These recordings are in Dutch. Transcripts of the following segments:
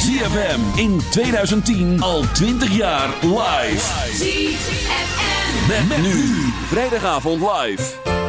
ZFM in 2010 al 20 jaar live. ZFM. Met, met nu. Vrijdagavond live.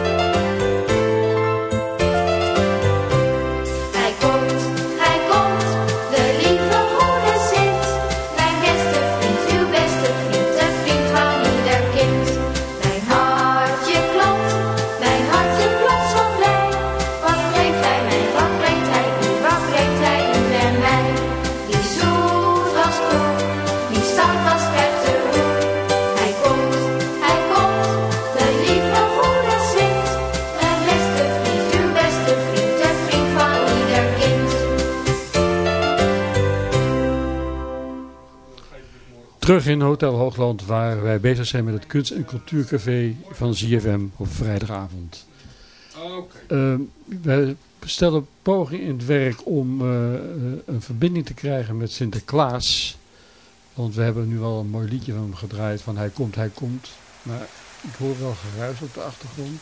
Terug in Hotel Hoogland waar wij bezig zijn met het kunst- en cultuurcafé van ZFM op vrijdagavond. Uh, wij stellen poging in het werk om eh, eh, een verbinding te krijgen met Sinterklaas. Want we hebben nu al een mooi liedje van hem gedraaid van hij komt, hij komt. Maar ik hoor wel geruis op de achtergrond.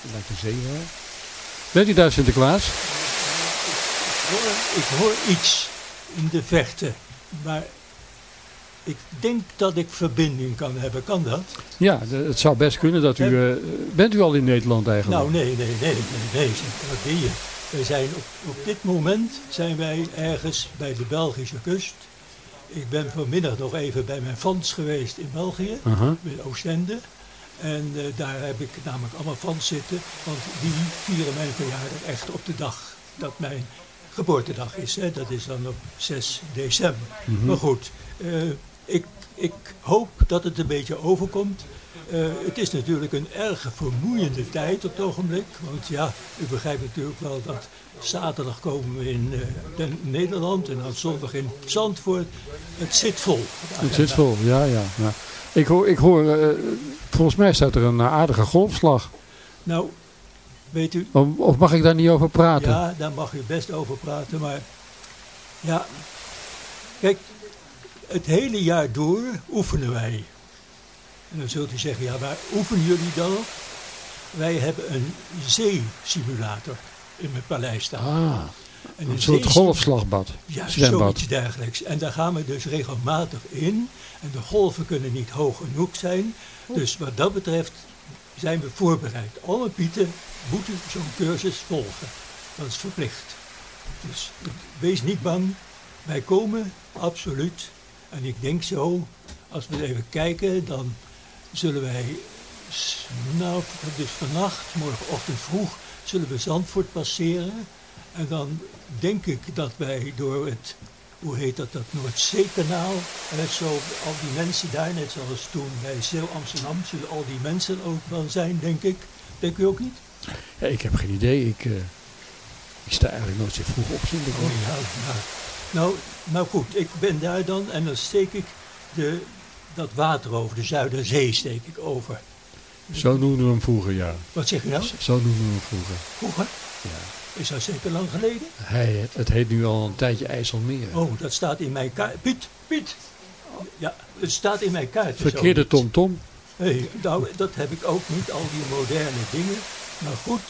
Het lijkt een zeewaar. Bent u daar Sinterklaas? Ik hoor, ik hoor iets in de vechten, maar ik denk dat ik verbinding kan hebben. Kan dat? Ja, het zou best kunnen dat u... eh, bent u al in Nederland eigenlijk? Nou, nee, nee, nee, nee, nee, wat ben je? We zijn op, op dit moment zijn wij ergens bij de Belgische kust. Ik ben vanmiddag nog even bij mijn fans geweest in België, in Oostende. En eh, daar heb ik namelijk allemaal fans zitten, want die vieren mijn verjaardag echt op de dag dat mijn geboortedag is. Hè. Dat is dan op 6 december. Maar goed, eh, ik, ik hoop dat het een beetje overkomt. Eh, het is natuurlijk een erg vermoeiende tijd op het ogenblik. Want ja, u begrijpt natuurlijk wel dat zaterdag komen we in eh, Nederland en dan zondag in Zandvoort. Het zit vol. Het zit vol, ja, ja. ja. Ik hoor, ik hoor eh, volgens mij staat er een aardige golfslag. Nou, weet u, Of, of mag ik daar niet over praten? Ja, daar mag u best over praten, maar ja, kijk, het hele jaar door oefenen wij. En dan zult u zeggen, ja, waar oefenen jullie dan op? Wij hebben een zeesimulator in mijn paleis staan. Ah, En een soort golfslagbad. Ja, zwembad. zoiets dergelijks. En daar gaan we dus regelmatig in. En de golven kunnen niet hoog genoeg zijn. Dus wat dat betreft zijn we voorbereid. Alle pieten moeten zo'n cursus volgen. Dat is verplicht. Dus wees niet bang. Wij komen, absoluut. En ik denk zo, als we even kijken, dan zullen wij, nou, dus vannacht, morgenochtend vroeg, zullen we Zandvoort passeren. En dan denk ik dat wij door het, hoe heet dat, dat Noordzeekanaal, en zo al die mensen daar, net zoals toen bij Zeel Amsterdam, zullen al die mensen ook wel zijn, denk ik. Denk u ook niet? Ja, ik heb geen idee. Ik, eh, ik sta eigenlijk nooit zo vroeg op Sinterklaas. Oh ja, nou, nou, nou goed, ik ben daar dan en dan steek ik de, dat water over, de Zuiderzee steek ik over. Zo noemden we hem vroeger, ja. Wat zeg je nou? Zo noemden we hem vroeger. Vroeger? Ja. Is dat zeker lang geleden? Hij, het heet nu al een tijdje IJsselmeer. Oh, dat staat in mijn kaart. Piet, Piet! Ja, het staat in mijn kaart. Verkeerde TomTom. Hey, nou, dat heb ik ook niet, al die moderne dingen. Maar goed,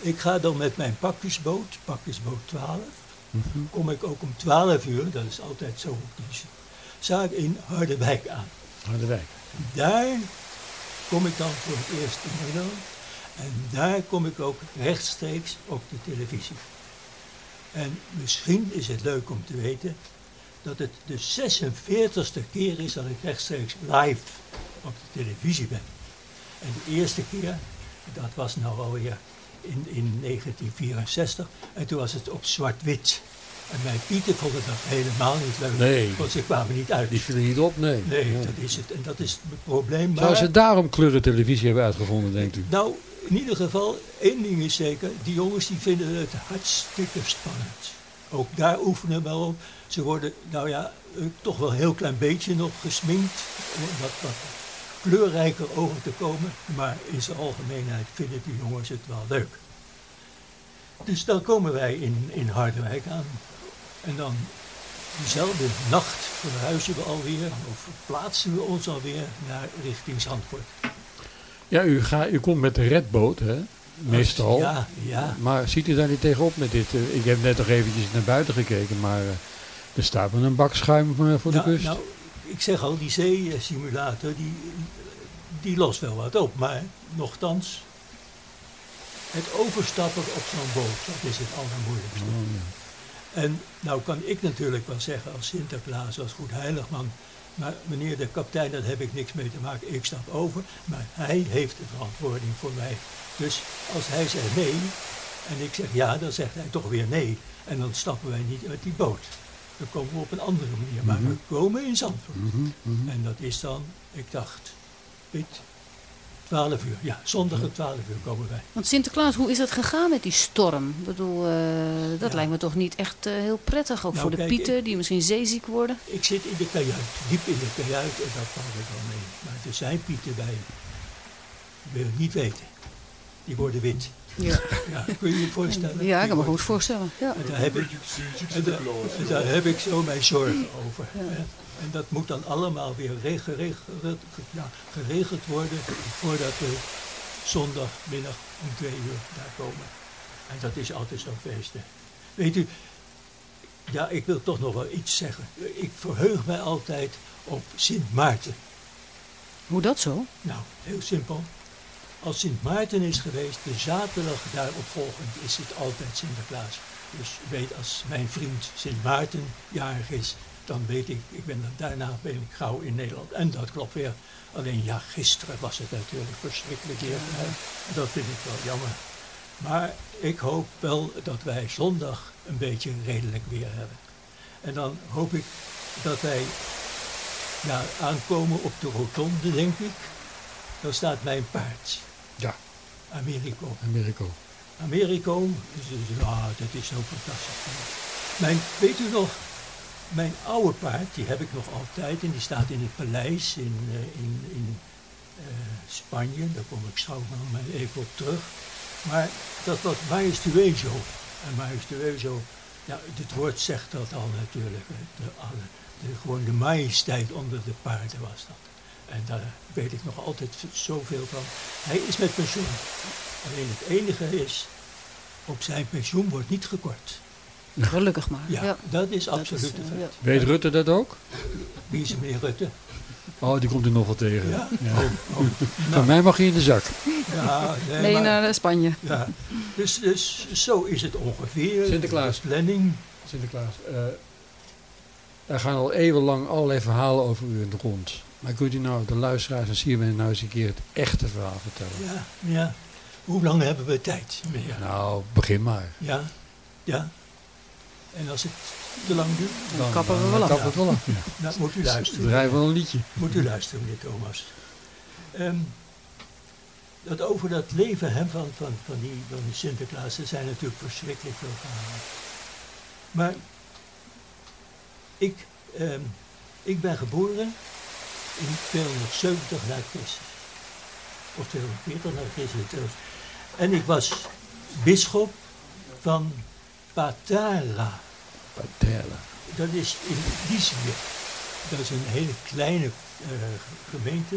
ik ga dan met mijn pakjesboot, pakjesboot 12, Mhm. kom ik ook om 12 uur, dat is altijd zo op die zaak in Harderwijk aan. Harderwijk. Daar kom ik dan voor het eerst in Nederland. En daar kom ik ook rechtstreeks op de televisie. En misschien is het leuk om te weten dat het de 46ste keer is dat ik rechtstreeks live op de televisie ben. En de eerste keer, dat was nou alweer in, in 1964. En toen was het op zwart-wit. En mijn Pieter vond het dat helemaal niet leuk. Nee. Want ze kwamen niet uit. Die vielen niet op, nee. Nee, Ja. dat is het. En dat is het probleem. Zou Maar, ze daarom kleurentelevisie hebben uitgevonden, denkt u? nou, in ieder geval, één ding is zeker. Die jongens die vinden het hartstikke spannend. Ook daar oefenen we wel op. Ze worden, nou ja, toch wel een heel klein beetje nog gesminkt. Wat, wat kleurrijker over te komen. Maar in zijn algemeenheid vinden die jongens het wel leuk. Dus dan komen wij in, in Harderwijk aan. En dan diezelfde nacht verhuizen we alweer, of verplaatsen we ons alweer naar richting Zandvoort. Ja, u, ga, u komt met de redboot, hè? meestal. Ja, ja. Maar ziet u daar niet tegenop met dit? eh, ik heb net nog eventjes naar buiten gekeken, maar eh, er staat wel een bak schuim eh, voor de Nou, kust. nou, ik zeg al, die zeesimulator, die, die lost wel wat op. Maar nogthans, het overstappen op zo'n boot, dat is het allermoeilijkste. Oh, ja. En nou kan ik natuurlijk wel zeggen als Sinterklaas, als goed heiligman. Maar meneer de kapitein, daar heb ik niks mee te maken. Ik stap over. Maar hij heeft de verantwoording voor mij. Dus als hij zegt nee en ik zeg ja, dan zegt hij toch weer nee. En dan stappen wij niet uit die boot. Dan komen we op een andere manier. Maar we komen in Zandvoort. Mhm, mhm. En dat is dan, ik dacht, Piet, 12 uur. Ja, zondag om 12 uur komen wij. Want Sinterklaas, hoe is het gegaan met die storm? Ik bedoel, eh, dat Ja. lijkt me toch niet echt eh, heel prettig. Ook Nou, voor de kijk, pieten, die misschien zeeziek worden. Ik zit in de kajuit, diep in de kajuit en dat valt ik wel mee. Maar er zijn pieten bij, wil niet weten. Die worden wit. Ja, Ja, kun je je voorstellen? ja ik kan me goed voorstellen. Ja. En daar heb ik, en daar, en daar heb ik zo mijn zorgen over. Ja. En dat moet dan allemaal weer re- geregeld, ja, geregeld worden voordat we zondagmiddag om twee uur daar komen. En dat is altijd zo'n feest. hè. Weet u, ja, ik wil toch nog wel iets zeggen. Ik verheug mij altijd op Sint Maarten. Hoe dat zo? Nou, heel simpel. Als Sint Maarten is geweest, de zaterdag daarop volgend is het altijd Sinterklaas. Dus weet als mijn vriend Sint Maarten jarig is, dan weet ik, ik ben dan, daarna ben ik gauw in Nederland. En dat klopt weer. Alleen ja, gisteren was het natuurlijk verschrikkelijk weer. Dat vind ik wel jammer. Maar ik hoop wel dat wij zondag een beetje redelijk weer hebben. En dan hoop ik dat wij ja, aankomen op de rotonde, denk ik. Dan staat mijn paard. Ja, Americo. Americo. Americo, dus, dus, ah, dat is zo fantastisch. Mijn, weet u nog, mijn oude paard, die heb ik nog altijd en die staat in het paleis in, eh, in, in eh, Spanje. Daar kom ik straks nog even op terug. Maar dat was Majestueso. En Majestueso, ja, het woord zegt dat al natuurlijk. De, alle, de, gewoon de majesteit onder de paarden was dat. En daar weet ik nog altijd zoveel van. Hij is met pensioen. Alleen het enige is, op zijn pensioen wordt niet gekort. Gelukkig maar. Ja, Ja. dat is Dat absoluut is, eh, feit. ja. Weet Rutte dat ook? Wie is er meneer Rutte? Oh, die komt u nog wel tegen. Ja? Ja. Oh, oh. Van mij mag hij in de zak. Ja, nee, Nee, maar- naar eh, Spanje. ja. Dus, dus zo is het ongeveer. Sinterklaas. De planning. Sinterklaas, eh, er gaan al eeuwenlang allerlei verhalen over u in de rond. Maar kunt u nou de luisteraars en CMN nou eens een keer het echte verhaal vertellen? Ja, ja. Hoe lang hebben we tijd? meneer? Nou, begin maar. Ja, ja. En als het te lang duurt, Dan kappen we wel af. kappen we het wel af. Ja. dan moet u Dan luisteren. draaien we wel een liedje. Moet u luisteren, meneer Thomas. Ehm, dat over dat leven hè, van, van, van, die, van die Sinterklaas, er zijn natuurlijk verschrikkelijk veel verhalen. Maar ik, ehm, ik ben geboren in 270 na Christus. Of 240 na Christus. En ik was bisschop van Patara. Patella. Dat is in Liesje. Dat is een hele kleine eh, gemeente.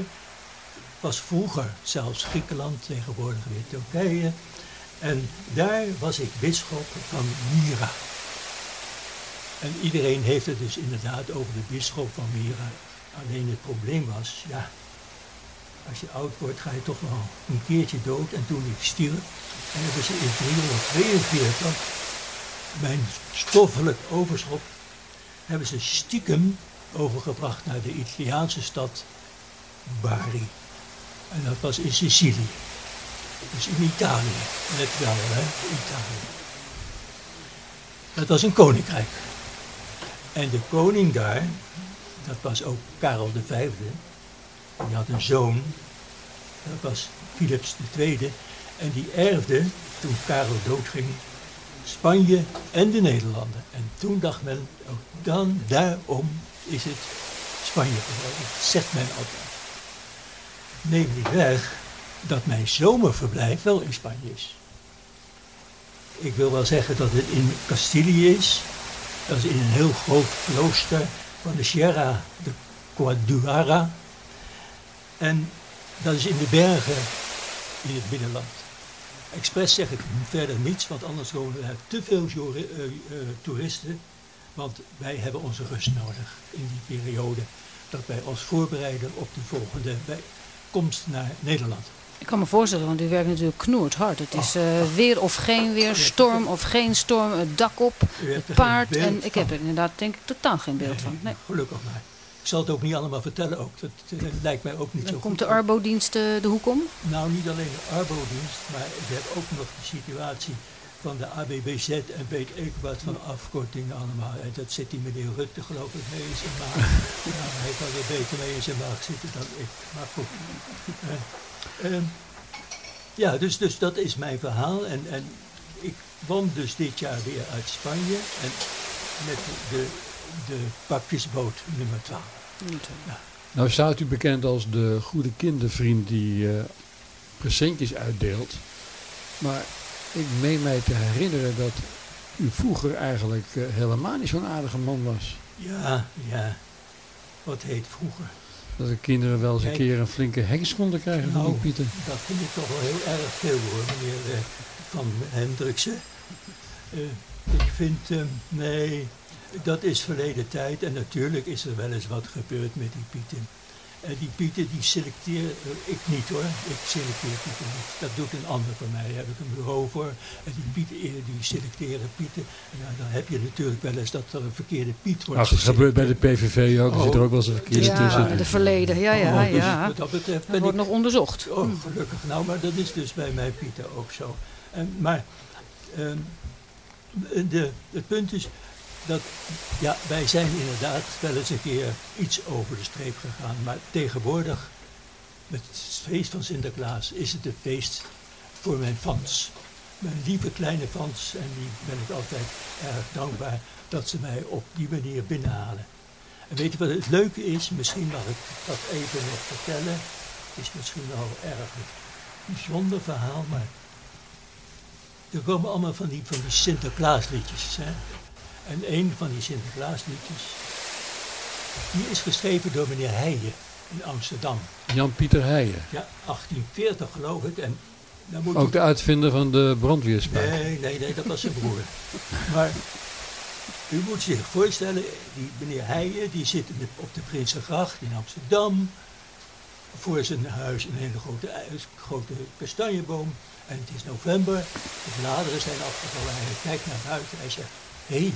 Was vroeger zelfs Griekenland, tegenwoordig weer Turkije. En daar was ik bisschop van Myra. En iedereen heeft het dus inderdaad over de bisschop van Myra. Alleen het probleem was, ja, als je oud wordt ga je toch wel een keertje dood. En toen ik stierf, en hebben ze in 342 mijn stoffelijk overschot hebben ze stiekem overgebracht naar de Italiaanse stad Bari. En dat was in Sicilië. Dus in Italië. Let wel, hè, Italië. Dat was een koninkrijk. En de koning daar, dat was ook Karel V. Die had een zoon, dat was Philips II. En die erfde, toen Karel doodging, Spanje en de Nederlanden. En toen dacht men, ook dan, daarom is het Spanje geworden. Dat zegt men altijd. Neem niet weg dat mijn zomerverblijf wel in Spanje is. Ik wil wel zeggen dat het in Castilië is. Dat is in een heel groot klooster van de Sierra de Guaduara. En dat is in de bergen in het binnenland. Expres zeg ik verder niets, want anders komen er te veel eh, eh, toeristen. Want wij hebben onze rust nodig in die periode. Dat wij ons voorbereiden op de volgende komst naar Nederland. Ik kan me voorstellen, want u werkt natuurlijk knoerd hard. Het is eh, weer of geen weer, storm of geen storm, het dak op, het paard. En ik heb er inderdaad denk ik totaal geen beeld Nee, van. Nee. Gelukkig maar. Ik zal het ook niet allemaal vertellen ook. Dat, eh, lijkt mij ook niet zo Dan goed. komt de Arbo-dienst eh, de hoek om. Nou, niet alleen de arbodienst, maar ik heb ook nog de situatie van de ABBZ en weet ik wat van afkortingen allemaal. En dat zit die meneer Rutte geloof ik mee in zijn maag. nou, hij kan er beter mee in zijn maag zitten dan ik. Maar goed. Eh, ehm, ja, dus, dus dat is mijn verhaal. En, en ik kwam dus dit jaar weer uit Spanje. En met de, de pakjesboot nummer 12. Nou staat u bekend als de goede kindervriend die eh, presentjes uitdeelt. Maar ik meen mij te herinneren dat u vroeger eigenlijk eh, helemaal niet zo'n aardige man was. Ja, ja. Wat heet vroeger? Dat de kinderen wel eens een keer een flinke heks konden krijgen Nou, die Pieter. Dat vind ik toch wel heel erg veel hoor, meneer eh, Van Hendriksen. Eh, ik vind, eh, nee, dat is verleden tijd en natuurlijk is er wel eens wat gebeurd met die Pieten. En die Pieten die selecteer eh, ik niet hoor, ik selecteer Pieten niet. Dat doet een ander van mij, daar heb ik een bureau voor. En die Pieten eh, die selecteren Pieten. En ja, dan heb je natuurlijk wel eens dat er een verkeerde Piet wordt Ach, dat gebeurt bij de. PVV ook. Er zit er ook wel eens een verkeerde Ja, tussen. de verleden. Ja, ja, Oh, dus ja. Wat dat betreft Dat ben wordt ik nog onderzocht. Oh, gelukkig. Nou, maar dat is dus bij mij Pieter ook zo. En, maar ehm, de, het punt is dat, ja, wij zijn inderdaad wel eens een keer iets over de streep gegaan. Maar tegenwoordig, met het feest van Sinterklaas, is het een feest voor mijn fans. Mijn lieve kleine fans, en die ben ik altijd erg dankbaar dat ze mij op die manier binnenhalen. En weet je wat het leuke is? Misschien mag ik dat even nog vertellen. Het is misschien wel erg een bijzonder verhaal, maar er komen allemaal van die, van die Sinterklaasliedjes. Hè? En een van die Sinterklaasliedjes, die is geschreven door meneer Heijen in Amsterdam. Jan-Pieter Heijen. Ja, 1840 geloof ik. En dan moet Ook de uitvinder van de brandweerspuit. Nee, nee, nee, dat was zijn broer. Maar u moet zich voorstellen, die meneer Heijen, die zit op de Prinsengracht in Amsterdam. Voor zijn huis een hele grote, grote kastanjeboom. En het is november, de bladeren zijn afgevallen. Hij kijkt naar buiten en hij zegt, hé, hey,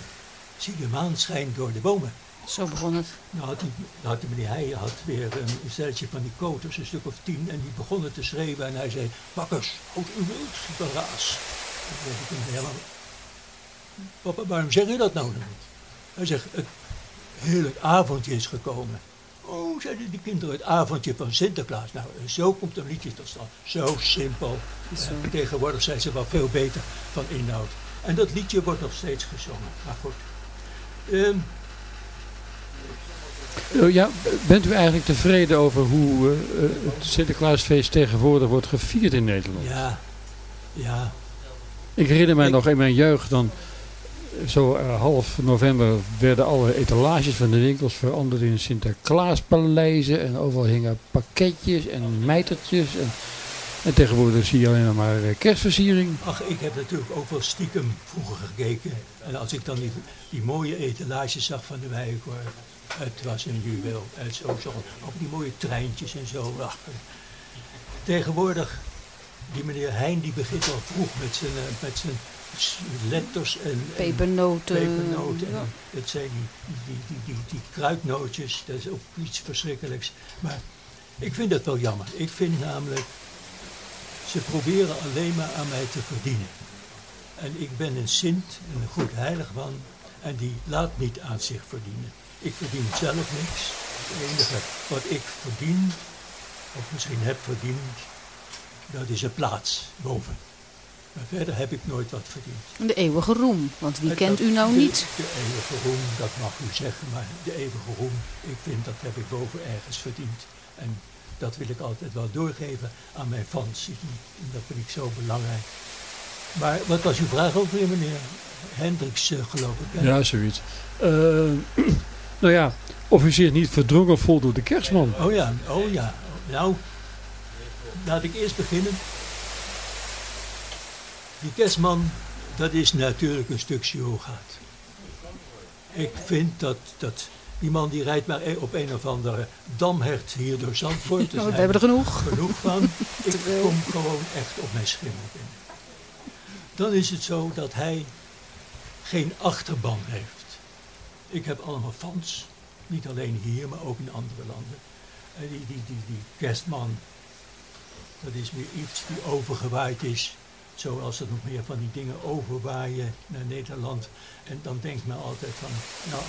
zie de maan schijnt door de bomen. Zo begon het. Nou had, die, nou had de meneer Heijen had weer een, stelletje van die koters, een stuk of tien, en die begonnen te schreeuwen en hij zei, bakkers, houd u wild, toen dacht ik hem papa, waarom zeg je dat nou niet? Hij zegt, het heerlijk avondje is gekomen. Oh, zeiden die kinderen, het avondje van Sinterklaas. Nou, zo komt een liedje tot stand. Zo simpel. Zo. Eh, tegenwoordig zijn ze wel veel beter van inhoud. En dat liedje wordt nog steeds gezongen. Maar goed. Ehm, Eh, Ja, bent u eigenlijk tevreden over hoe eh, het Sinterklaasfeest tegenwoordig wordt gevierd in Nederland? ja, ja, Ik herinner mij Ik- nog in mijn jeugd dan, eh, zo half november werden alle etalages van de winkels veranderd in Sinterklaaspaleizen. En overal hingen pakketjes en mijtertjes. En, en tegenwoordig zie je alleen nog maar eh, kerstversiering. Ach, ik heb natuurlijk ook wel stiekem vroeger gekeken. En als ik dan die, die mooie etalages zag van de Bijenkorf. Het was een juweel. En zo, zo, ook die mooie treintjes en zo. Ach, tegenwoordig, die meneer Heijn die begint al vroeg met zijn, eh, met zijn letters en, en Pepernoten. pepernoten. En Ja. dat zijn die, die, die, die, die kruidnootjes, dat is ook iets verschrikkelijks. Maar ik vind dat wel jammer. Ik vind namelijk, ze proberen alleen maar aan mij te verdienen. En ik ben een sint, een goed heilig man, en die laat niet aan zich verdienen. Ik verdien zelf niks. Het enige wat ik verdien, of misschien heb verdiend, dat is een plaats boven. Maar verder heb ik nooit wat verdiend. De eeuwige roem. Want wie kent u nou de- niet? De eeuwige roem, dat mag u zeggen, maar de eeuwige roem, ik vind dat heb ik boven ergens verdiend. En dat wil ik altijd wel doorgeven aan mijn fans. En dat vind ik zo belangrijk. Maar wat was uw vraag weer, meneer Hendricks, eh, geloof ik? hè? Ja, zoiets. Eh, nou ja, of u zich niet verdrongen voelt door de kerstman. Oh ja, oh ja. Nou, laat ik eerst beginnen. Die kerstman, dat is natuurlijk een stuk surrogaat. Ik vind dat, dat die man die rijdt maar op een of andere damhert hier door Zandvoort. Dus Oh, we hebben er genoeg. genoeg van. Ik kom gewoon echt op mijn schimmel. Dan is het zo dat hij geen achterban heeft. Ik heb allemaal fans. Niet alleen hier, maar ook in andere landen. En die, die, die, die kerstman, dat is weer iets die overgewaaid is. Zoals er nog meer van die dingen overwaaien naar Nederland. En dan denkt men altijd van, nou,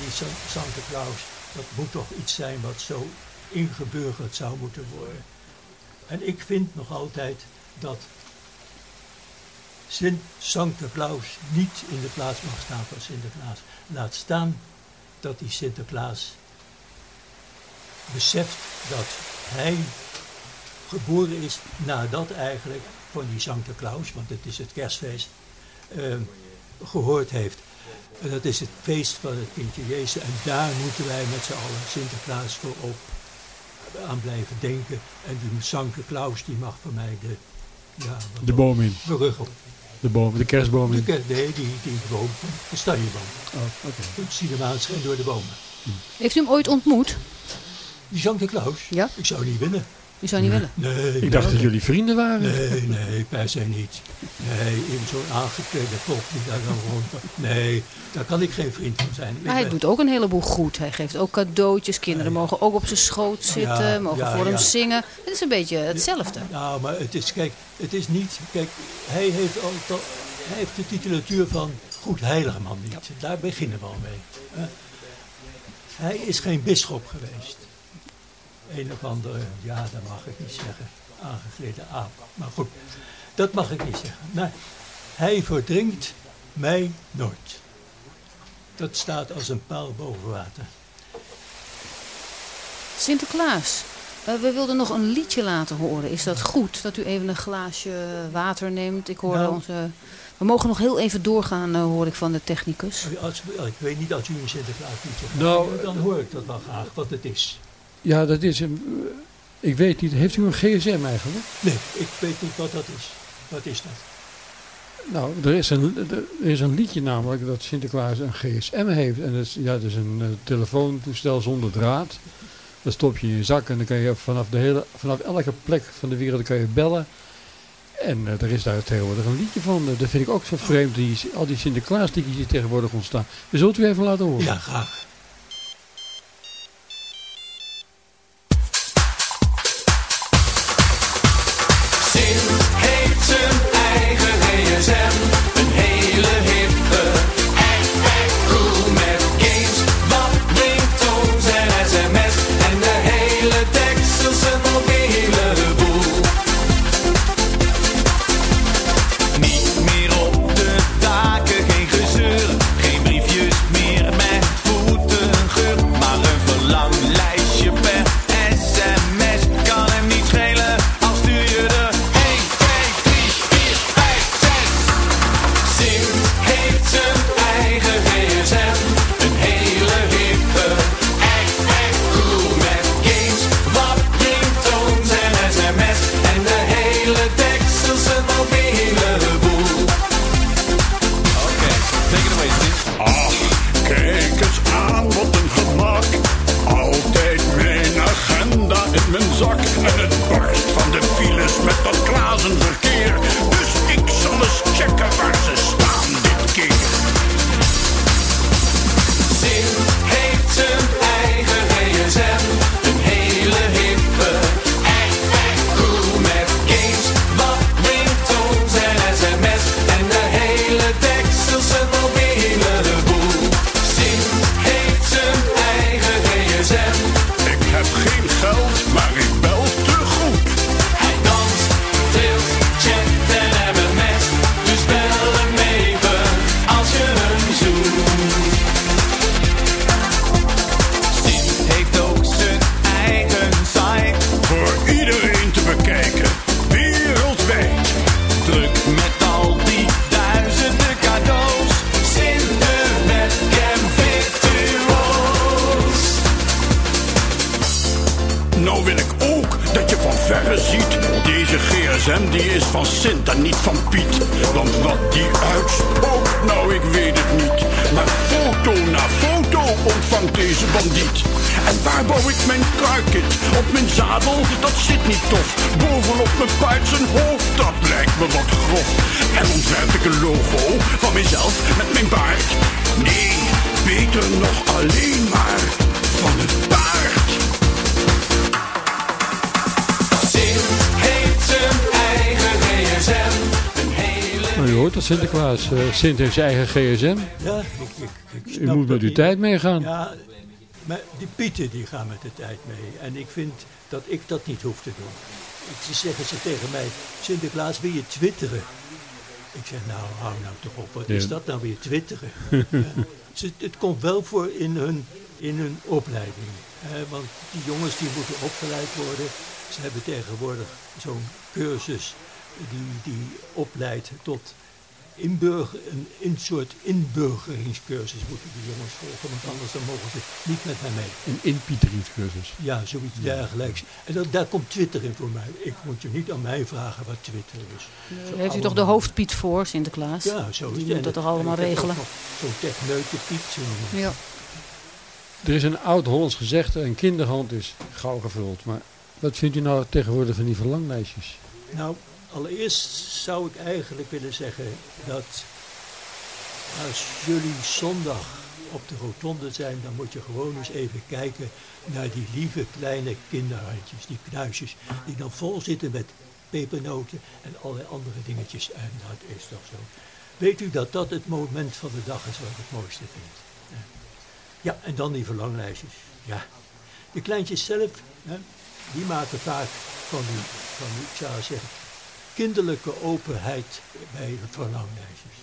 die San- Santa Claus, dat moet toch iets zijn wat zo ingeburgerd zou moeten worden. En ik vind nog altijd dat Sint Santa Claus niet in de plaats mag staan van Sinterklaas. Laat staan dat die Sinterklaas beseft dat hij geboren is nadat eigenlijk van die Santa Claus, want het is het kerstfeest, eh, gehoord heeft. En dat is het feest van het kindje Jezus en daar moeten wij met z'n allen Sinterklaas voor op aan blijven denken. En die Santa Claus die mag voor mij de, ja, De boom in. de rug op. De boom, de kerstboom De, in. ke- nee, die, die boom, de staljeboom. Oh, oké. Ik zie de maan schijnen door de bomen. Heeft u hem ooit ontmoet? Die Santa Claus? Ja. Ik zou niet willen. U zou niet willen. Nee, Ik dacht nee. dat jullie vrienden waren. Nee, nee, per se niet. Nee, in zo'n aangeklede pop die daar dan rond. Nee, daar kan ik geen vriend van zijn. Maar hij ben- doet ook een heleboel goed. Hij geeft ook cadeautjes. Kinderen mogen ook op zijn schoot zitten. Ja, mogen ja, voor hem zingen. Het is een beetje hetzelfde. Nou, maar het is, kijk, het is niet, kijk, hij heeft, al, to- hij heeft de titulatuur van goed heilige man niet. Daar beginnen we al mee. hij is geen bisschop geweest. Een of andere, ja, dat mag ik niet zeggen, aangeklede aap. Maar goed, dat mag ik niet zeggen. Maar hij verdrinkt mij nooit. Dat staat als een paal boven water. Sinterklaas. eh, we wilden nog een liedje laten horen. Is dat goed? Dat u even een glaasje water neemt. Ik hoor Nou. onze... We mogen nog heel even doorgaan, eh, hoor ik van de technicus. Als, ik weet niet als u een Sinterklaas liedje gaat Nou, dan hoor ik dat wel graag, wat het is. Ja, dat is een... Ik weet niet. Heeft u een gsm eigenlijk? Nee, ik weet niet wat dat is. Wat is dat? Nou, er is een, er is een liedje namelijk dat Sinterklaas een gsm heeft. En dat is, ja, dat is een eh, telefoontoestel zonder draad. Dat stop je in je zak en dan kan je vanaf, de hele, vanaf elke plek van de wereld kan je bellen. En eh, er is daar tegenwoordig een liedje van. Eh, dat vind ik ook zo vreemd, die, al die Sinterklaas die tegenwoordig ontstaan. We zult u even laten horen. Ja, graag. Mijn zak. En het barst van de files met dat verkeer. Sinterklaas. eh, Sint heeft zijn eigen gsm. Ja, ik, ik, ik U moet met uw niet. tijd meegaan. Ja, maar die pieten die gaan met de tijd mee. En ik vind dat ik dat niet hoef te doen. Ze zeggen ze tegen mij, Sinterklaas wil je twitteren? Ik zeg, nou hou nou toch op, wat is dat nou weer twitteren? Ze, het komt wel voor in hun, in hun opleiding. hè, want die jongens die moeten opgeleid worden. Ze hebben tegenwoordig zo'n cursus die, die opleidt tot inburger, een, een soort inburgeringscursus moeten die jongens volgen. Want anders dan mogen ze niet met mij mee. Een inpieteringscursus. Ja, zoiets dergelijks. En dat, daar komt Twitter in voor mij. Ik moet je niet aan mij vragen wat Twitter is. Zo Heeft u toch de hoofdpiet voor, Sinterklaas? Ja, zo is Die het. moet dat toch allemaal regelen? Zo'n techneute Piet. zo. Ja. Er is een oud-Hollands gezegde, een kinderhand is gauw gevuld. Maar wat vindt u nou tegenwoordig van die verlanglijstjes? Nou, allereerst zou ik eigenlijk willen zeggen dat als jullie zondag op de rotonde zijn, dan moet je gewoon eens even kijken naar die lieve kleine kinderhandjes, die knuisjes, die dan vol zitten met pepernoten en allerlei andere dingetjes. En dat is toch zo. Weet u dat dat het moment van de dag is wat ik het mooiste vind? Ja. En dan die verlanglijstjes. Ja. De kleintjes zelf, hè, die maken vaak van die, van die, ik zou zeggen, kinderlijke openheid bij verlanglijstjes.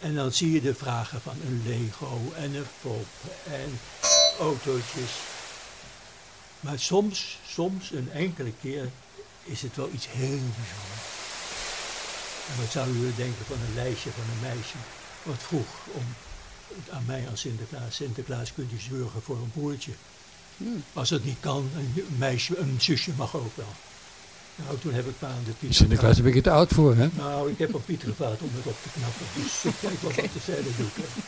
En dan zie je de vragen van een Lego en een pop en autootjes. Maar soms, soms, een enkele keer, is het wel iets heel bijzonders. En wat zou u denken van een lijstje van een meisje wat vroeg om aan mij als Sinterklaas. Sinterklaas kunt u zorgen voor een broertje. Als dat niet kan, een meisje, een zusje mag ook wel. Nou, toen heb ik maar aan de Piet Sinterklaas heb ik het oud voor, hè? nou, ik heb op Piet gevraagd om het op te knappen. Dus ik kijk wel wat de verder doet. hè.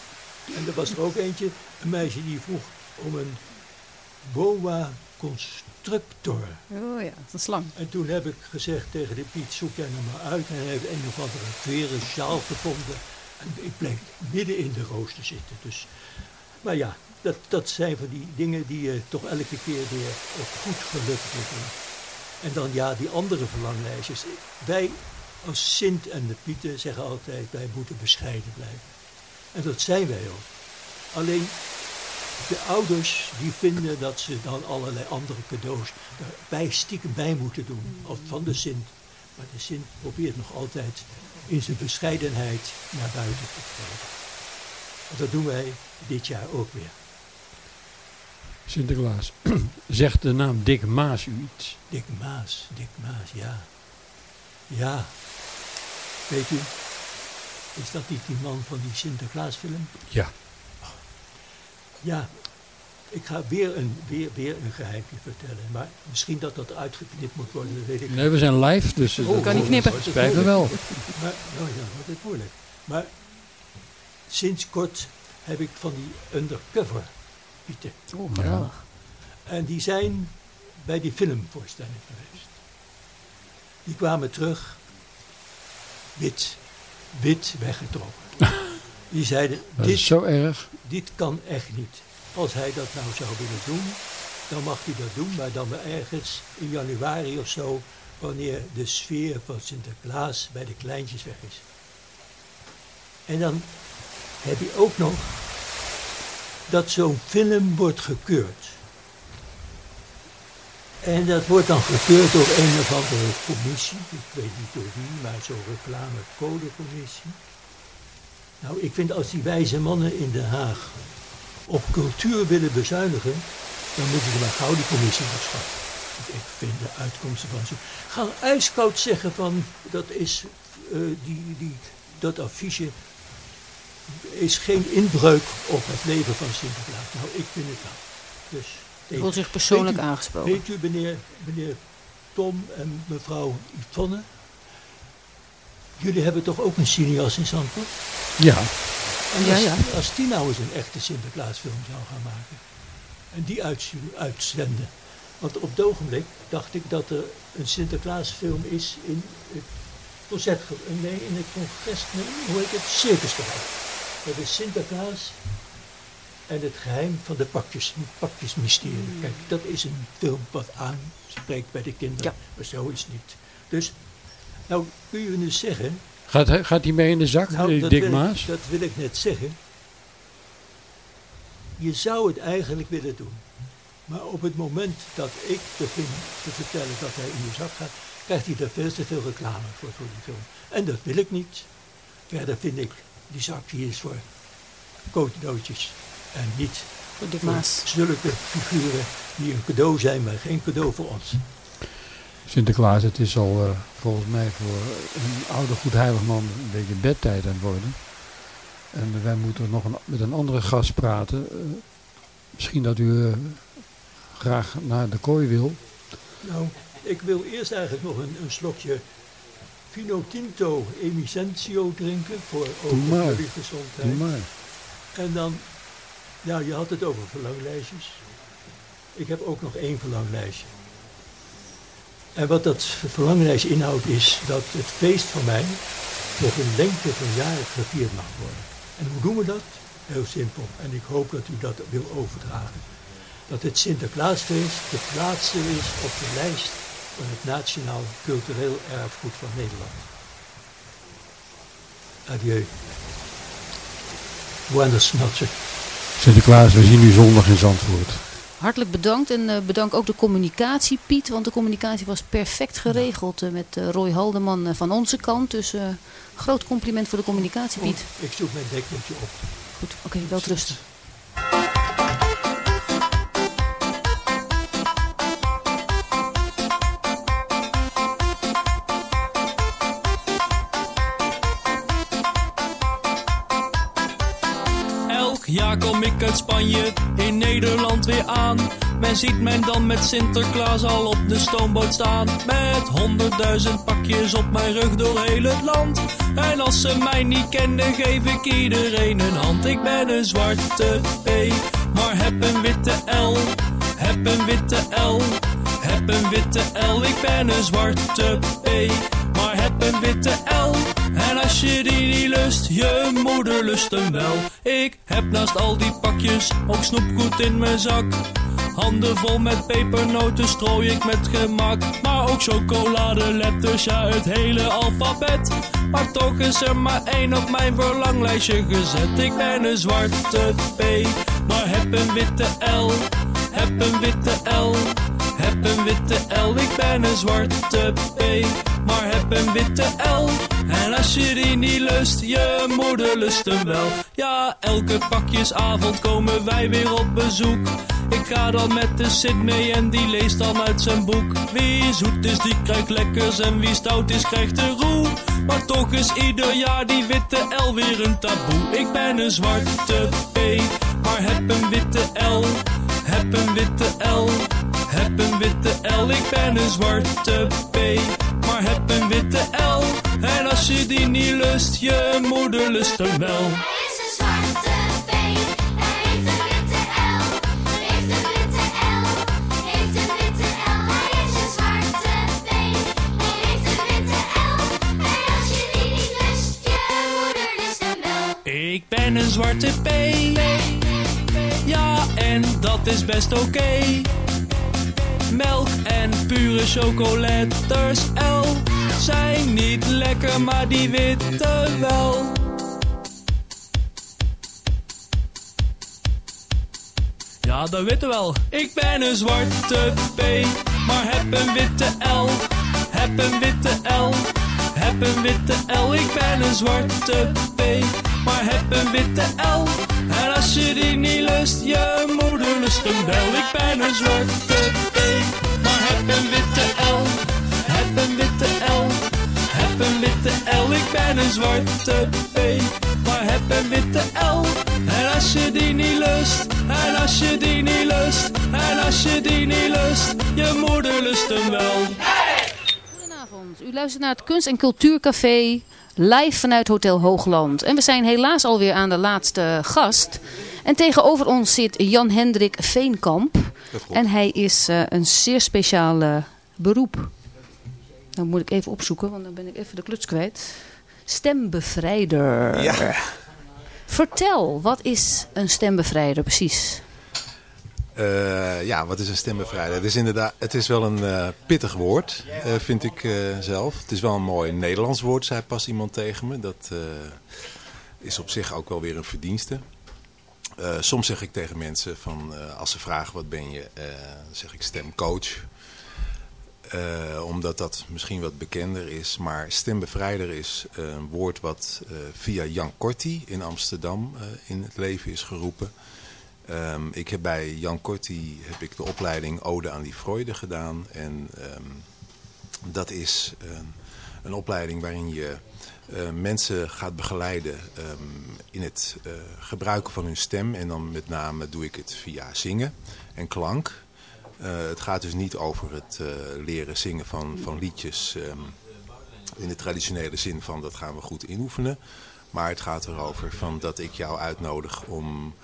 En er was er ook eentje, een meisje die vroeg om een boa constrictor. Oh ja, dat is een slang. En toen heb ik gezegd tegen de Piet, zoek jij nou maar uit. En hij heeft een of andere veren sjaal gevonden. En ik bleek midden in de roos te zitten. Dus, maar ja, dat, dat zijn van die dingen die je toch elke keer weer op goed geluk moet doen. En dan ja, die andere verlanglijstjes. Wij als Sint en de Pieten zeggen altijd, wij moeten bescheiden blijven. En dat zijn wij ook. Alleen de ouders die vinden dat ze dan allerlei andere cadeaus erbij stiekem bij moeten doen. Of van de Sint. Maar de Sint probeert nog altijd in zijn bescheidenheid naar buiten te treden. En dat doen wij dit jaar ook weer. Sinterklaas. Zegt de naam Dick Maas u iets? Dick Maas, Dick Maas, ja. Ja. Weet u, is dat niet die man van die Sinterklaasfilm? Ja. Ja, ik ga weer een, weer, weer een geheimje vertellen. Maar misschien dat dat uitgeknipt moet worden, dat weet ik Nee, we zijn live, dus Oh, dat kan niet knippen. wordt het spijt me wel. Maar, nou ja, wat is moeilijk. Maar sinds kort heb ik van die undercover pieten. Oh, geweldig. En die zijn bij die filmvoorstelling geweest. Die kwamen terug, wit, wit weggetrokken. Die zeiden, dit, is zo erg. dit kan echt niet. Als hij dat nou zou willen doen, dan mag hij dat doen, maar dan ergens in januari of zo, wanneer de sfeer van Sinterklaas bij de kleintjes weg is. En dan heb je ook nog dat zo'n film wordt gekeurd. En dat wordt dan gekeurd door een of andere commissie, ik weet niet door wie, maar zo'n reclamecodecommissie. Nou, ik vind als die wijze mannen in Den Haag op cultuur willen bezuinigen, dan moeten ze maar gauw die commissie afschaffen. Ik vind de uitkomsten van zo. Gaan ijskoud zeggen van dat is eh, die, die, dat affiche is geen inbreuk op het leven van Sinterklaas. Nou, ik vind het wel. Dus Je voelt zich persoonlijk Weet u- aangesproken. Weet u, meneer, meneer Tom en mevrouw Yvonne, jullie hebben toch ook een cineast in Zandvoort? Ja, En Ja, als, ja. als die nou eens een echte Sinterklaasfilm zou gaan maken en die uitzenden. Want op het ogenblik dacht ik dat er een Sinterklaasfilm is in het concertge... Nee, in het congres... Nee, hoe heet het? Circusgebouw. Dat is Sinterklaas en het geheim van de pakjes, pakjesmysterie. Kijk, dat is een film wat aanspreekt bij de kinderen. Ja. Maar zo is het niet. Dus, nou kun je nu zeggen... gaat, hij- gaat hij mee in de zak, Nou, die dat Dick wil, Maas? Ik, dat wil ik net zeggen. Je zou het eigenlijk willen doen. Maar op het moment dat ik begin te vertellen dat hij in de zak gaat, krijgt hij er veel te veel reclame voor, voor die film. En dat wil ik niet. Verder vind ik, die zak die is voor cadeautjes. En niet Voor voor Maas. zulke figuren die een cadeau zijn, maar geen cadeau voor ons. Sinterklaas, het is al eh, volgens mij voor een oude goed heilig man een beetje bedtijd aan het worden. En wij moeten nog een, met een andere gast praten. Eh, misschien dat u eh, graag naar de kooi wil. Nou, ik wil eerst eigenlijk nog een, een slokje Fino Tinto Emicentio drinken voor Doe gezondheid. maar. En dan, ja, je had het over verlanglijstjes. Ik heb ook nog één verlanglijstje. En wat dat verlanglijst inhoudt is dat het feest van mij nog een lengte van jaren gevierd mag worden. En hoe doen we dat? Heel simpel. En ik hoop dat u dat wil overdragen. Dat het Sinterklaasfeest te plaatsen is op de lijst van het Nationaal Cultureel Erfgoed van Nederland. Adieu. Buenas noches. Sinterklaas, we zien u zondag in Zandvoort. Hartelijk bedankt en eh, bedank ook de communicatie, Piet. Want de communicatie was perfect geregeld eh, met eh, Roy Haldeman van onze kant. Dus eh, groot compliment voor de communicatie, Piet. Ik zoek mijn dekbedje op. Goed, oké, wel rusten. Jaar kom ik uit Spanje in Nederland weer aan. Men ziet men dan met Sinterklaas al op de stoomboot staan. Met honderdduizend pakjes op mijn rug door heel het land. En als ze mij niet kennen, geef ik iedereen een hand. Ik ben een zwarte P, maar heb een witte L. Heb een witte L, heb een witte L. Ik ben een zwarte P, maar heb een witte L. Je die niet lust, je moeder lust hem wel. Ik heb naast al die pakjes ook snoepgoed in mijn zak. Handen vol met pepernoten strooi ik met gemak. Maar ook chocoladeletters, ja het hele alfabet. Maar toch is er maar één op mijn verlanglijstje gezet. Ik ben een zwarte P, maar heb een witte L. Heb een witte L, heb een witte L. Ik ben een zwarte P, maar heb een witte L. En als je die niet lust, je moeder lust hem wel. Ja, elke pakjesavond komen wij weer op bezoek. Ik ga dan met de Sid mee en die leest dan uit zijn boek. Wie zoet is, die krijgt lekkers en wie stout is, krijgt de roe. Maar toch is ieder jaar die witte L weer een taboe. Ik ben een zwarte P, maar heb een witte L. Heb een witte L, heb een witte L. Ik ben een zwarte P, maar heb een witte L. En als je die niet lust, je moeder lust hem wel. Hij is een zwarte P, hij heeft een witte L. Heeft een witte L, heeft een witte L. Hij is een zwarte P, hij heeft een witte L. En als je die niet lust, je moeder lust hem wel. Ik ben een zwarte P. Ja, en dat is best oké. Melk en pure chocoladetters L zijn niet lekker, maar die witte wel. Ja, dat weten wel. Ik ben een zwarte P, maar heb een witte L. Heb een witte L, heb een witte L. Ik ben een zwarte P, maar heb een witte L. Als je die niet lust, je moeder lust hem wel. Ik ben een zwarte P, maar heb een witte L. Heb een witte L, heb een witte L. Ik ben een zwarte P, maar heb een witte L. En als je die niet lust, en als je die niet lust, en als je die niet lust, je moeder lust hem wel. Goedenavond, u luistert naar het Kunst- en Cultuurcafé live vanuit Hotel Hoogland. En we zijn helaas alweer aan de laatste gast. En tegenover ons zit Jan-Hendrik Veenkamp. En hij is eh, een zeer speciaal beroep. Dan moet ik even opzoeken, want dan ben ik even de kluts kwijt. Stembevrijder. Ja. Vertel, wat is een stembevrijder precies? Eh, ja, wat is een stembevrijder? Het is inderdaad, het is wel een eh, pittig woord, eh, vind ik zelf. Het is wel een mooi Nederlands woord, zei pas iemand tegen me. Dat is op zich ook wel weer een verdienste. Soms zeg ik tegen mensen, van, als ze vragen wat ben je, zeg ik stemcoach. Omdat dat misschien wat bekender is. Maar stembevrijder is een woord wat via Jan Korti in Amsterdam in het leven is geroepen. Ehm, ik heb bij Jan Korti heb ik de opleiding Ode aan die Freude gedaan. En ehm, dat is ehm, een opleiding waarin je eh, mensen gaat begeleiden in het eh, gebruiken van hun stem. En dan met name doe ik het via zingen en klank. Eh, het gaat dus niet over het leren zingen van, van liedjes in de traditionele zin van dat gaan we goed inoefenen. Maar het gaat erover van dat ik jou uitnodig om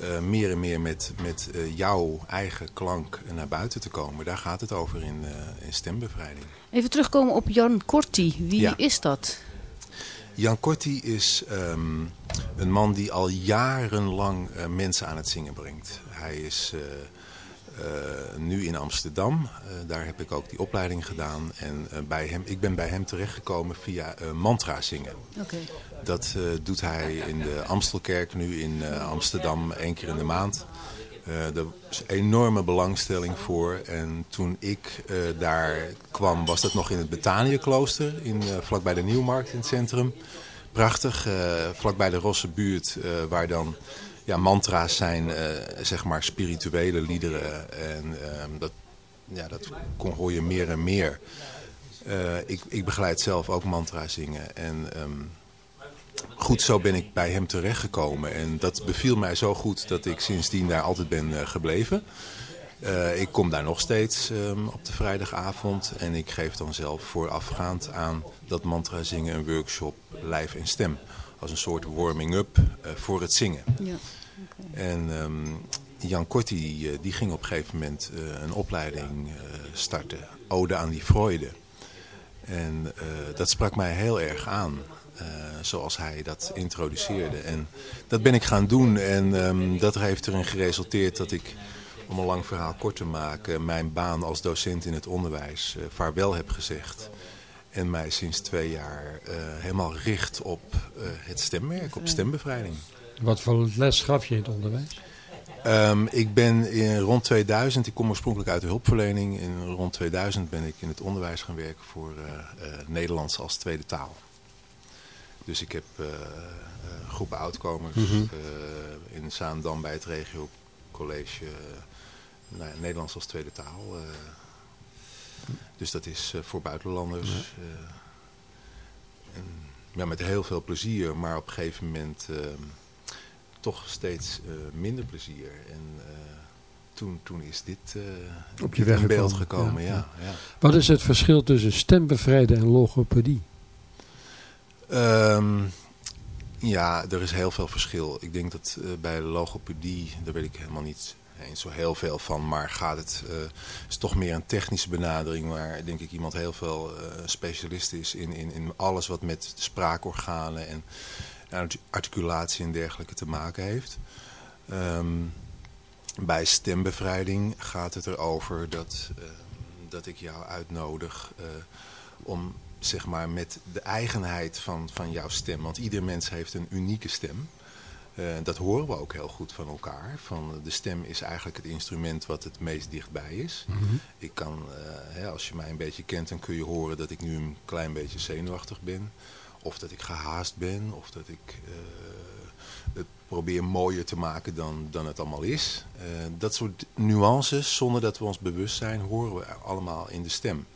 eh, meer en meer met, met eh, jouw eigen klank naar buiten te komen. Daar gaat het over in, eh, in stembevrijding. Even terugkomen op Jan Korti. Wie Ja. is dat? Jan Korti is ehm, een man die al jarenlang mensen aan het zingen brengt. Hij is nu in Amsterdam. Eh, daar heb ik ook die opleiding gedaan. En eh, bij hem, ik ben bij hem terechtgekomen via eh, mantra zingen. Dat eh, doet hij in de Amstelkerk nu in eh, Amsterdam één keer in de maand. Eh er is enorme belangstelling voor. En toen ik eh, daar kwam was dat nog in het Betaniëklooster, in, eh, vlakbij de Nieuwmarkt in het centrum. Prachtig, eh, vlakbij de Rosse buurt, eh, waar dan ja, mantra's zijn, eh, zeg maar spirituele liederen. En ehm, dat, ja, dat kon, hoor je meer en meer. Eh, ik, ik begeleid zelf ook mantra zingen. En ehm, goed, zo ben ik bij hem terechtgekomen. En dat beviel mij zo goed dat ik sindsdien daar altijd ben eh, gebleven. Ik kom daar nog steeds ehm, op de vrijdagavond. En ik geef dan zelf voorafgaand aan dat mantra zingen een workshop live en stem. Als een soort warming-up eh, voor het zingen. Ja. En ehm, Jan Korti eh, die ging op een gegeven moment eh, een opleiding starten. Ode aan die Freude. En dat sprak mij heel erg aan. zoals hij dat introduceerde. En dat ben ik gaan doen. En ehm, dat heeft erin geresulteerd dat ik, om een lang verhaal kort te maken, mijn baan als docent in het onderwijs eh, vaarwel heb gezegd. En mij sinds twee jaar eh, helemaal richt op eh, het stemwerk, op stembevrijding. Wat voor les gaf je in het onderwijs? Ehm, ik ben in rond 2000, ik kom oorspronkelijk uit de hulpverlening. In rond 2000 ben ik in het onderwijs gaan werken voor eh, Nederlands als tweede taal. Dus ik heb groepen oudkomers Mhm. eh, in Zaandam bij het regiocollege nou ja, Nederlands als tweede taal. Dus dat is eh, voor buitenlanders. eh, en, ja, met heel veel plezier, maar op een gegeven moment ehm, toch steeds eh, minder plezier. En toen, toen is dit Op je in beeld gekomen, ja, Ja, ja. Wat is het verschil tussen stembevrijden en logopedie? Ehm, ja, er is heel veel verschil. Ik denk dat bij logopedie, daar weet ik helemaal niet zo heel veel van. Maar gaat het, eh, is toch meer een technische benadering. Waar denk ik iemand heel veel eh, specialist is in, in, in alles wat met spraakorganen en art- articulatie en dergelijke te maken heeft. Ehm, bij stembevrijding gaat het erover dat, ehm, dat ik jou uitnodig eh, om zeg maar met de eigenheid van, van jouw stem. Want ieder mens heeft een unieke stem. Eh, dat horen we ook heel goed van elkaar. Van, de stem is eigenlijk het instrument wat het meest dichtbij is. Ik kan, eh, hè, als je mij een beetje kent, dan kun je horen dat ik nu een klein beetje zenuwachtig ben. Of dat ik gehaast ben. Of dat ik eh, het probeer mooier te maken dan, dan het allemaal is. Dat soort nuances, zonder dat we ons bewust zijn, horen we allemaal in de stem.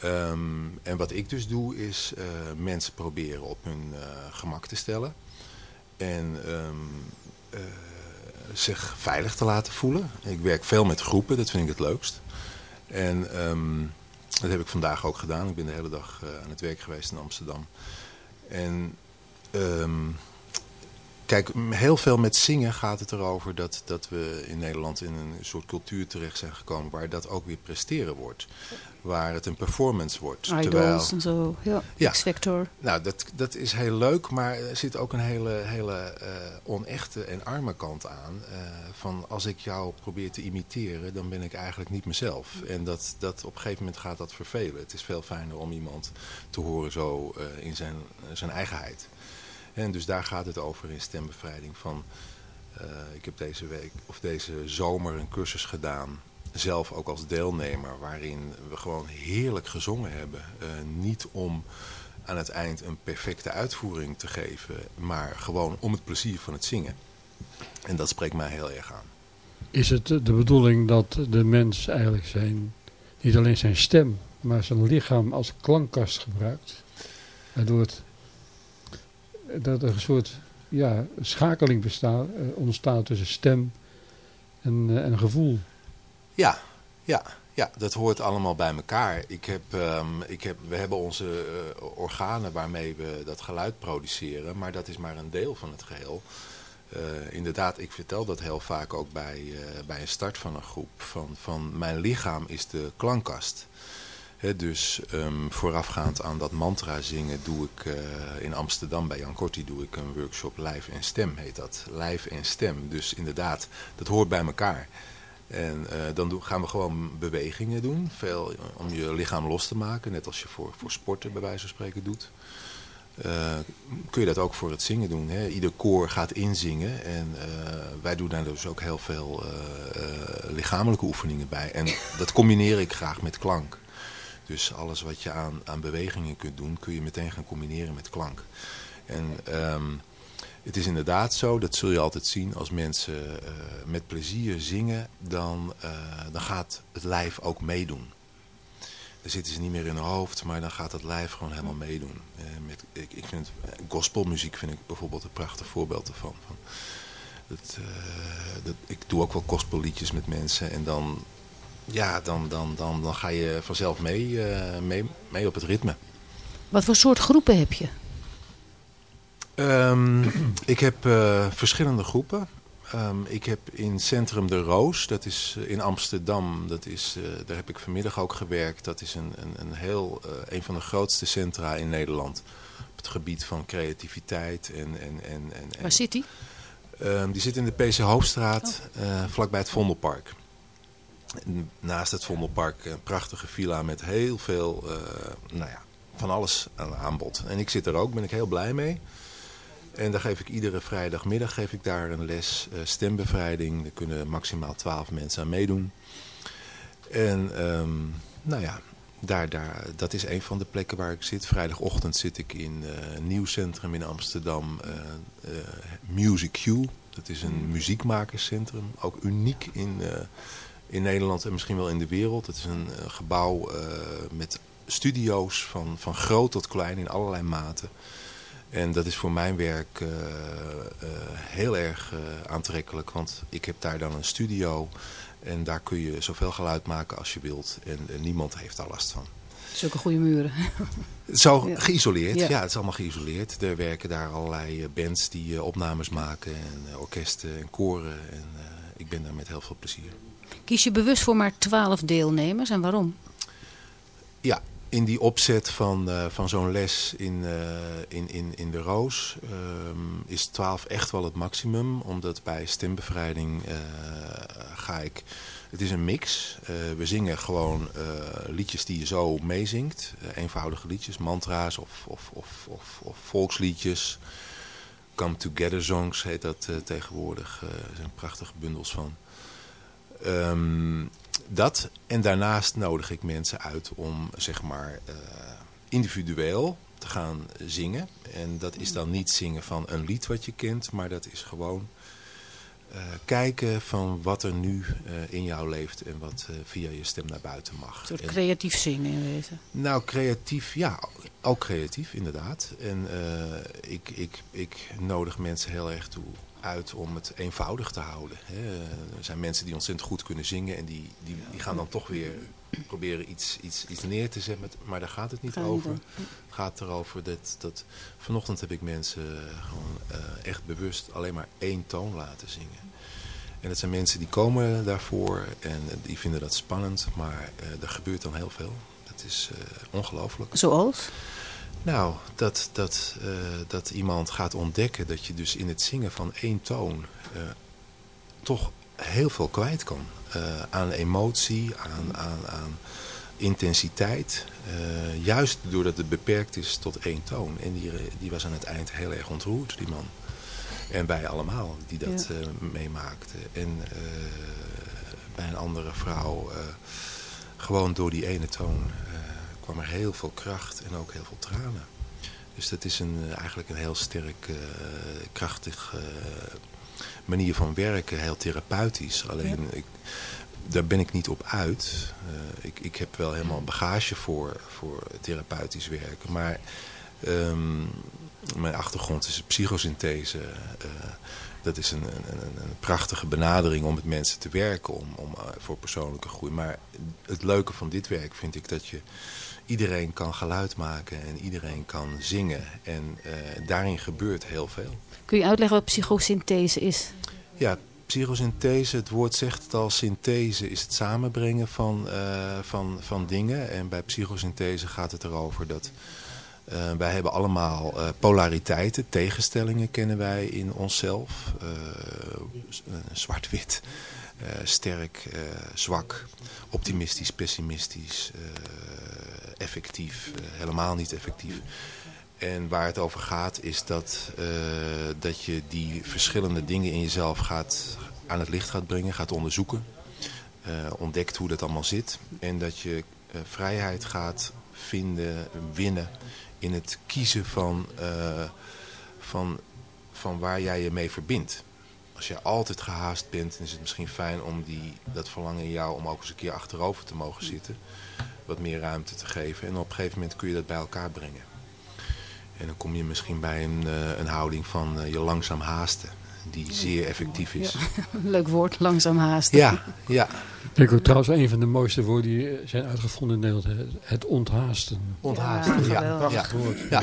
Ehm, en wat ik dus doe, is mensen proberen op hun gemak te stellen. En ehm, eh, zich veilig te laten voelen. Ik werk veel met groepen, dat vind ik het leukst. En ehm, dat heb ik vandaag ook gedaan. Ik ben de hele dag eh, aan het werk geweest in Amsterdam. En ehm, kijk, heel veel met zingen gaat het erover dat, dat we in Nederland in een soort cultuur terecht zijn gekomen waar dat ook weer presteren wordt. Waar het een performance wordt. Idols en zo. Ja, Ja. X-Factor. Nou, dat, dat is heel leuk, maar er zit ook een hele, hele eh, onechte en arme kant aan. eh, van als ik jou probeer te imiteren, dan ben ik eigenlijk niet mezelf. En dat, dat op een gegeven moment gaat dat vervelen. Het is veel fijner om iemand te horen zo eh, in zijn, zijn eigenheid. En dus daar gaat het over in stembevrijding. Van, ik heb deze week of deze zomer een cursus gedaan. Zelf ook als deelnemer, waarin we gewoon heerlijk gezongen hebben. Eh, niet om aan het eind een perfecte uitvoering te geven, maar gewoon om het plezier van het zingen. En dat spreekt mij heel erg aan. Is het de bedoeling dat de mens eigenlijk zijn, niet alleen zijn stem, maar zijn lichaam als klankkast gebruikt? Waardoor het, dat er een soort ja, schakeling bestaat, eh, ontstaat tussen stem en, eh, en gevoel. Ja, ja, ja, dat hoort allemaal bij elkaar. Ik heb, ehm, ik heb, we hebben onze eh, organen waarmee we dat geluid produceren, maar dat is maar een deel van het geheel. Eh, inderdaad, ik vertel dat heel vaak ook bij, eh, bij een start van een groep. Van, van mijn lichaam is de klankkast. Dus ehm, voorafgaand aan dat mantra zingen doe ik in Amsterdam bij Jan Korty doe ik een workshop Lijf en Stem heet dat. Lijf en Stem. Dus inderdaad, dat hoort bij elkaar. En eh, dan gaan we gewoon bewegingen doen. Veel om je lichaam los te maken. Net als je voor, voor sporten bij wijze van spreken doet. Eh, kun je dat ook voor het zingen doen. Hè? Ieder koor gaat inzingen. En eh, wij doen daar dus ook heel veel eh, eh, lichamelijke oefeningen bij. En dat combineer ik graag met klank. Dus alles wat je aan, aan bewegingen kunt doen, kun je meteen gaan combineren met klank. En ehm, het is inderdaad zo, dat zul je altijd zien, als mensen eh, met plezier zingen, dan, eh, dan gaat het lijf ook meedoen. Dan zitten ze niet meer in hun hoofd, maar dan gaat het lijf gewoon helemaal meedoen. Eh, met, ik, ik vind, gospelmuziek vind ik bijvoorbeeld een prachtig voorbeeld ervan. Van, dat, ik doe ook wel gospelliedjes met mensen en dan, ja, dan, dan, dan, dan ga je vanzelf mee, mee, mee op het ritme. Wat voor soort groepen heb je? Ehm, ik heb eh, verschillende groepen. Ehm, ik heb in Centrum de Roos, dat is eh, in Amsterdam, dat is, eh, daar heb ik vanmiddag ook gewerkt. Dat is een, een, een heel, een van de grootste centra in Nederland. Op het gebied van creativiteit en... en, en, en, en Waar zit die? Ehm, die zit in de PC Hoofdstraat, vlakbij het Vondelpark. En Naast het Vondelpark een prachtige villa met heel veel, nou ja, van alles aan aanbod. En ik zit er ook, ben ik heel blij mee. En daar geef ik iedere vrijdagmiddag geef ik daar een les eh, stembevrijding. Daar kunnen maximaal twaalf mensen aan meedoen. En ehm, nou ja, daar, daar, dat is een van de plekken waar ik zit. Vrijdagochtend zit ik in eh, een nieuw centrum in Amsterdam, eh, Music Q. Dat is een muziekmakerscentrum, ook uniek in, in Nederland en misschien wel in de wereld. Het is een gebouw met studio's van, van groot tot klein in allerlei maten. En dat is voor mijn werk eh, eh, heel erg eh, aantrekkelijk, want ik heb daar dan een studio en daar kun je zoveel geluid maken als je wilt en, en niemand heeft daar last van. Zulke goede muren. Zo Ja. geïsoleerd, Ja. ja. het is allemaal geïsoleerd. Er werken daar allerlei bands die opnames maken en orkesten en koren en ik ben daar met heel veel plezier. Kies je bewust voor maar twaalf deelnemers en waarom? Ja, in die opzet van, eh, van zo'n les in, eh, in, in, in de Roos ehm, is 12 echt wel het maximum. Omdat bij stembevrijding eh, ga ik... Het is een mix. We zingen gewoon liedjes die je zo meezingt. Eenvoudige liedjes, mantra's of, of, of, of, volksliedjes. Come Together Songs heet dat tegenwoordig. Er zijn prachtige bundels van. Ehm, dat. En daarnaast nodig ik mensen uit om zeg maar eh, individueel te gaan zingen. En dat is dan niet zingen van een lied wat je kent, maar dat is gewoon eh, kijken van wat er nu eh, in jou leeft en wat via je stem naar buiten mag. Een soort En- creatief zingen in wezen. nou, creatief, ja, ook creatief inderdaad. En ik, ik, ik nodig mensen heel erg toe uit om het eenvoudig te houden. Hè. Er zijn mensen die ontzettend goed kunnen zingen en die, die, die gaan dan toch weer proberen iets, iets, iets neer te zetten. Maar daar gaat het niet over. Het gaat erover dat, dat... Vanochtend heb ik mensen gewoon eh, echt bewust alleen maar één toon laten zingen. En dat zijn mensen die komen daarvoor en die vinden dat spannend, maar eh, er gebeurt dan heel veel. Dat is eh, ongelooflijk. Zoals? Nou, dat, dat, eh, dat iemand gaat ontdekken dat je dus in het zingen van één toon eh, toch heel veel kwijt kan. Eh, aan emotie, aan, aan, aan intensiteit. Juist doordat het beperkt is tot één toon. En die, die was aan het eind heel erg ontroerd, die man. En wij allemaal die dat Ja. meemaakten. En bij een andere vrouw, gewoon door die ene toon, kwam er heel veel kracht en ook heel veel tranen. Dus dat is een, eh, eigenlijk een heel sterk, eh, krachtig eh, manier van werken, heel therapeutisch. Alleen, ik, daar ben ik niet op uit. Ik, ik heb wel helemaal bagage voor, voor therapeutisch werken. Maar ehm, mijn achtergrond is psychosynthese. dat is een, een, een, prachtige benadering om met mensen te werken, om, om, voor persoonlijke groei. Maar het leuke van dit werk vind ik dat je iedereen kan geluid maken en iedereen kan zingen. En eh, daarin gebeurt heel veel. Kun je uitleggen wat psychosynthese is? Ja, psychosynthese, het woord zegt het al, synthese is het samenbrengen van, eh, van, van dingen. En bij psychosynthese gaat het erover dat eh, wij hebben allemaal eh, polariteiten, tegenstellingen kennen wij in onszelf. Zwart-wit, sterk, zwak, optimistisch, pessimistisch, effectief, eh, helemaal niet effectief. En waar het over gaat is dat, eh, dat je die verschillende dingen in jezelf gaat, aan het licht gaat brengen, gaat onderzoeken. eh, ontdekt hoe dat allemaal zit. En dat je vrijheid gaat vinden, winnen in het kiezen van, van, van waar jij je mee verbindt. Als je altijd gehaast bent, is het misschien fijn om die, dat verlangen in jou om ook eens een keer achterover te mogen zitten. Wat meer ruimte te geven. En op een gegeven moment kun je dat bij elkaar brengen. En dan kom je misschien bij een, eh, een houding van eh, je langzaam haasten. Die zeer effectief is. Leuk woord, langzaam haasten. Ja, ja. Ik denk ook trouwens een van de mooiste woorden die eh, zijn uitgevonden in Nederland. Het onthaasten. Onthaasten. Ja, ja, ja. woord. ja.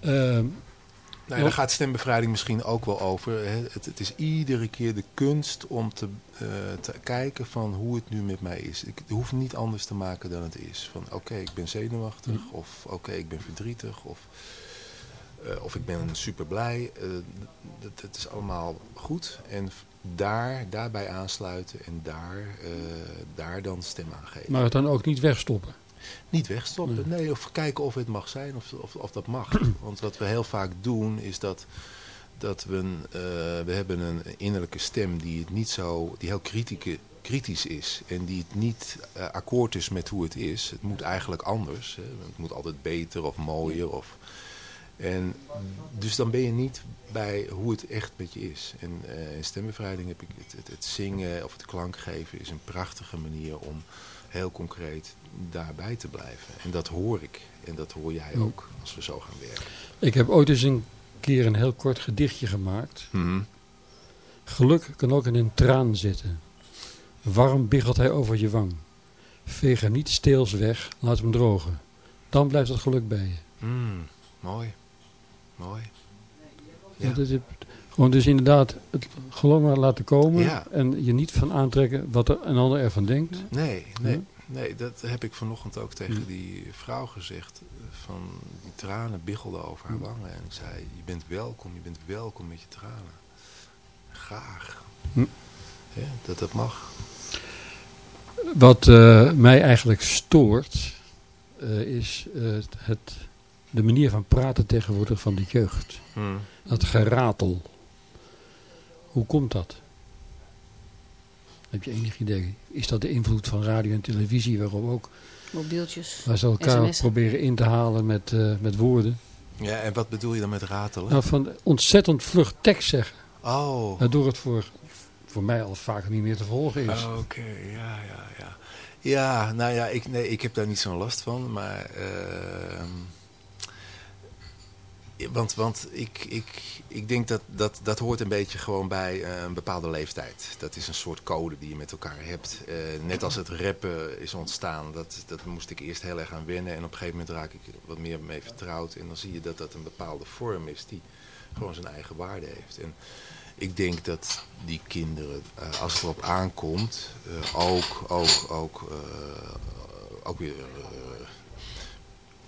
Ehm, Nou, ja, daar gaat stembevrijding misschien ook wel over. Het, het is iedere keer de kunst om te, eh, te kijken van hoe het nu met mij is. Ik, het hoeft niet anders te maken dan het is. Van oké, ik ben zenuwachtig. Of oké, ik ben verdrietig. Of, eh, of ik ben super blij. Eh, dat, dat is allemaal goed. En daar, daarbij aansluiten en daar, daar dan stem aan geven. maar het dan ook niet wegstoppen. Niet wegstoppen, nee. Of kijken of het mag zijn of, of, of dat mag. Want wat we heel vaak doen is dat, dat we, een, eh, we hebben een innerlijke stem die, het niet zo, die heel kritieke, kritisch is. En die het niet eh, akkoord is met hoe het is. Het moet eigenlijk anders. Hè. Het moet altijd beter of mooier. Of, en dus dan ben je niet bij hoe het echt met je is. En eh, in stembevrijding heb ik het, het, het zingen of het klankgeven is een prachtige manier om heel concreet daarbij te blijven. En dat hoor ik. En dat hoor jij ook als we zo gaan werken. Ik heb ooit eens een keer een heel kort gedichtje gemaakt. Geluk kan ook in een traan zitten. Warm biggelt hij over je wang. Veeg hem niet steels weg, laat hem drogen. Dan blijft het geluk bij je. Mm, mooi. Mooi. Ja. Ja. dat is, gewoon dus inderdaad het geloof maar laten komen. Ja. En je niet van aantrekken wat er een ander ervan denkt. Nee, nee. Ja. Nee, dat heb ik vanochtend ook tegen die vrouw gezegd. Van die tranen biggelden over haar wangen. En ik zei, je bent welkom, je bent welkom met je tranen. Graag. Hm. Ja, dat dat mag. Wat eh, mij eigenlijk stoort, eh, is eh, het, de manier van praten tegenwoordig van de jeugd. Hm. Dat geratel. Hoe komt dat? Heb je enig idee? Is dat de invloed van radio en televisie waarop ook, Mobieltjes. waar ze elkaar proberen in te halen met, eh, met woorden? Ja, en wat bedoel je dan met ratelen? Nou, van ontzettend vlug tekst zeggen. oh. Waardoor het voor, voor mij al vaak niet meer te volgen is. Oké, ja, ja, ja. Ja, nou ja, ik, nee, ik heb daar niet zo'n last van, maar ehm, Want, want ik, ik, ik denk dat, dat dat hoort een beetje gewoon bij eh, een bepaalde leeftijd. Dat is een soort code die je met elkaar hebt. Eh, net als het rappen is ontstaan, dat, dat moest ik eerst heel erg aan wennen. En op een gegeven moment raak ik wat meer mee vertrouwd. En dan zie je dat dat een bepaalde vorm is die gewoon zijn eigen waarde heeft. En ik denk dat die kinderen, eh, als het erop aankomt, ook, ook, ook, ook weer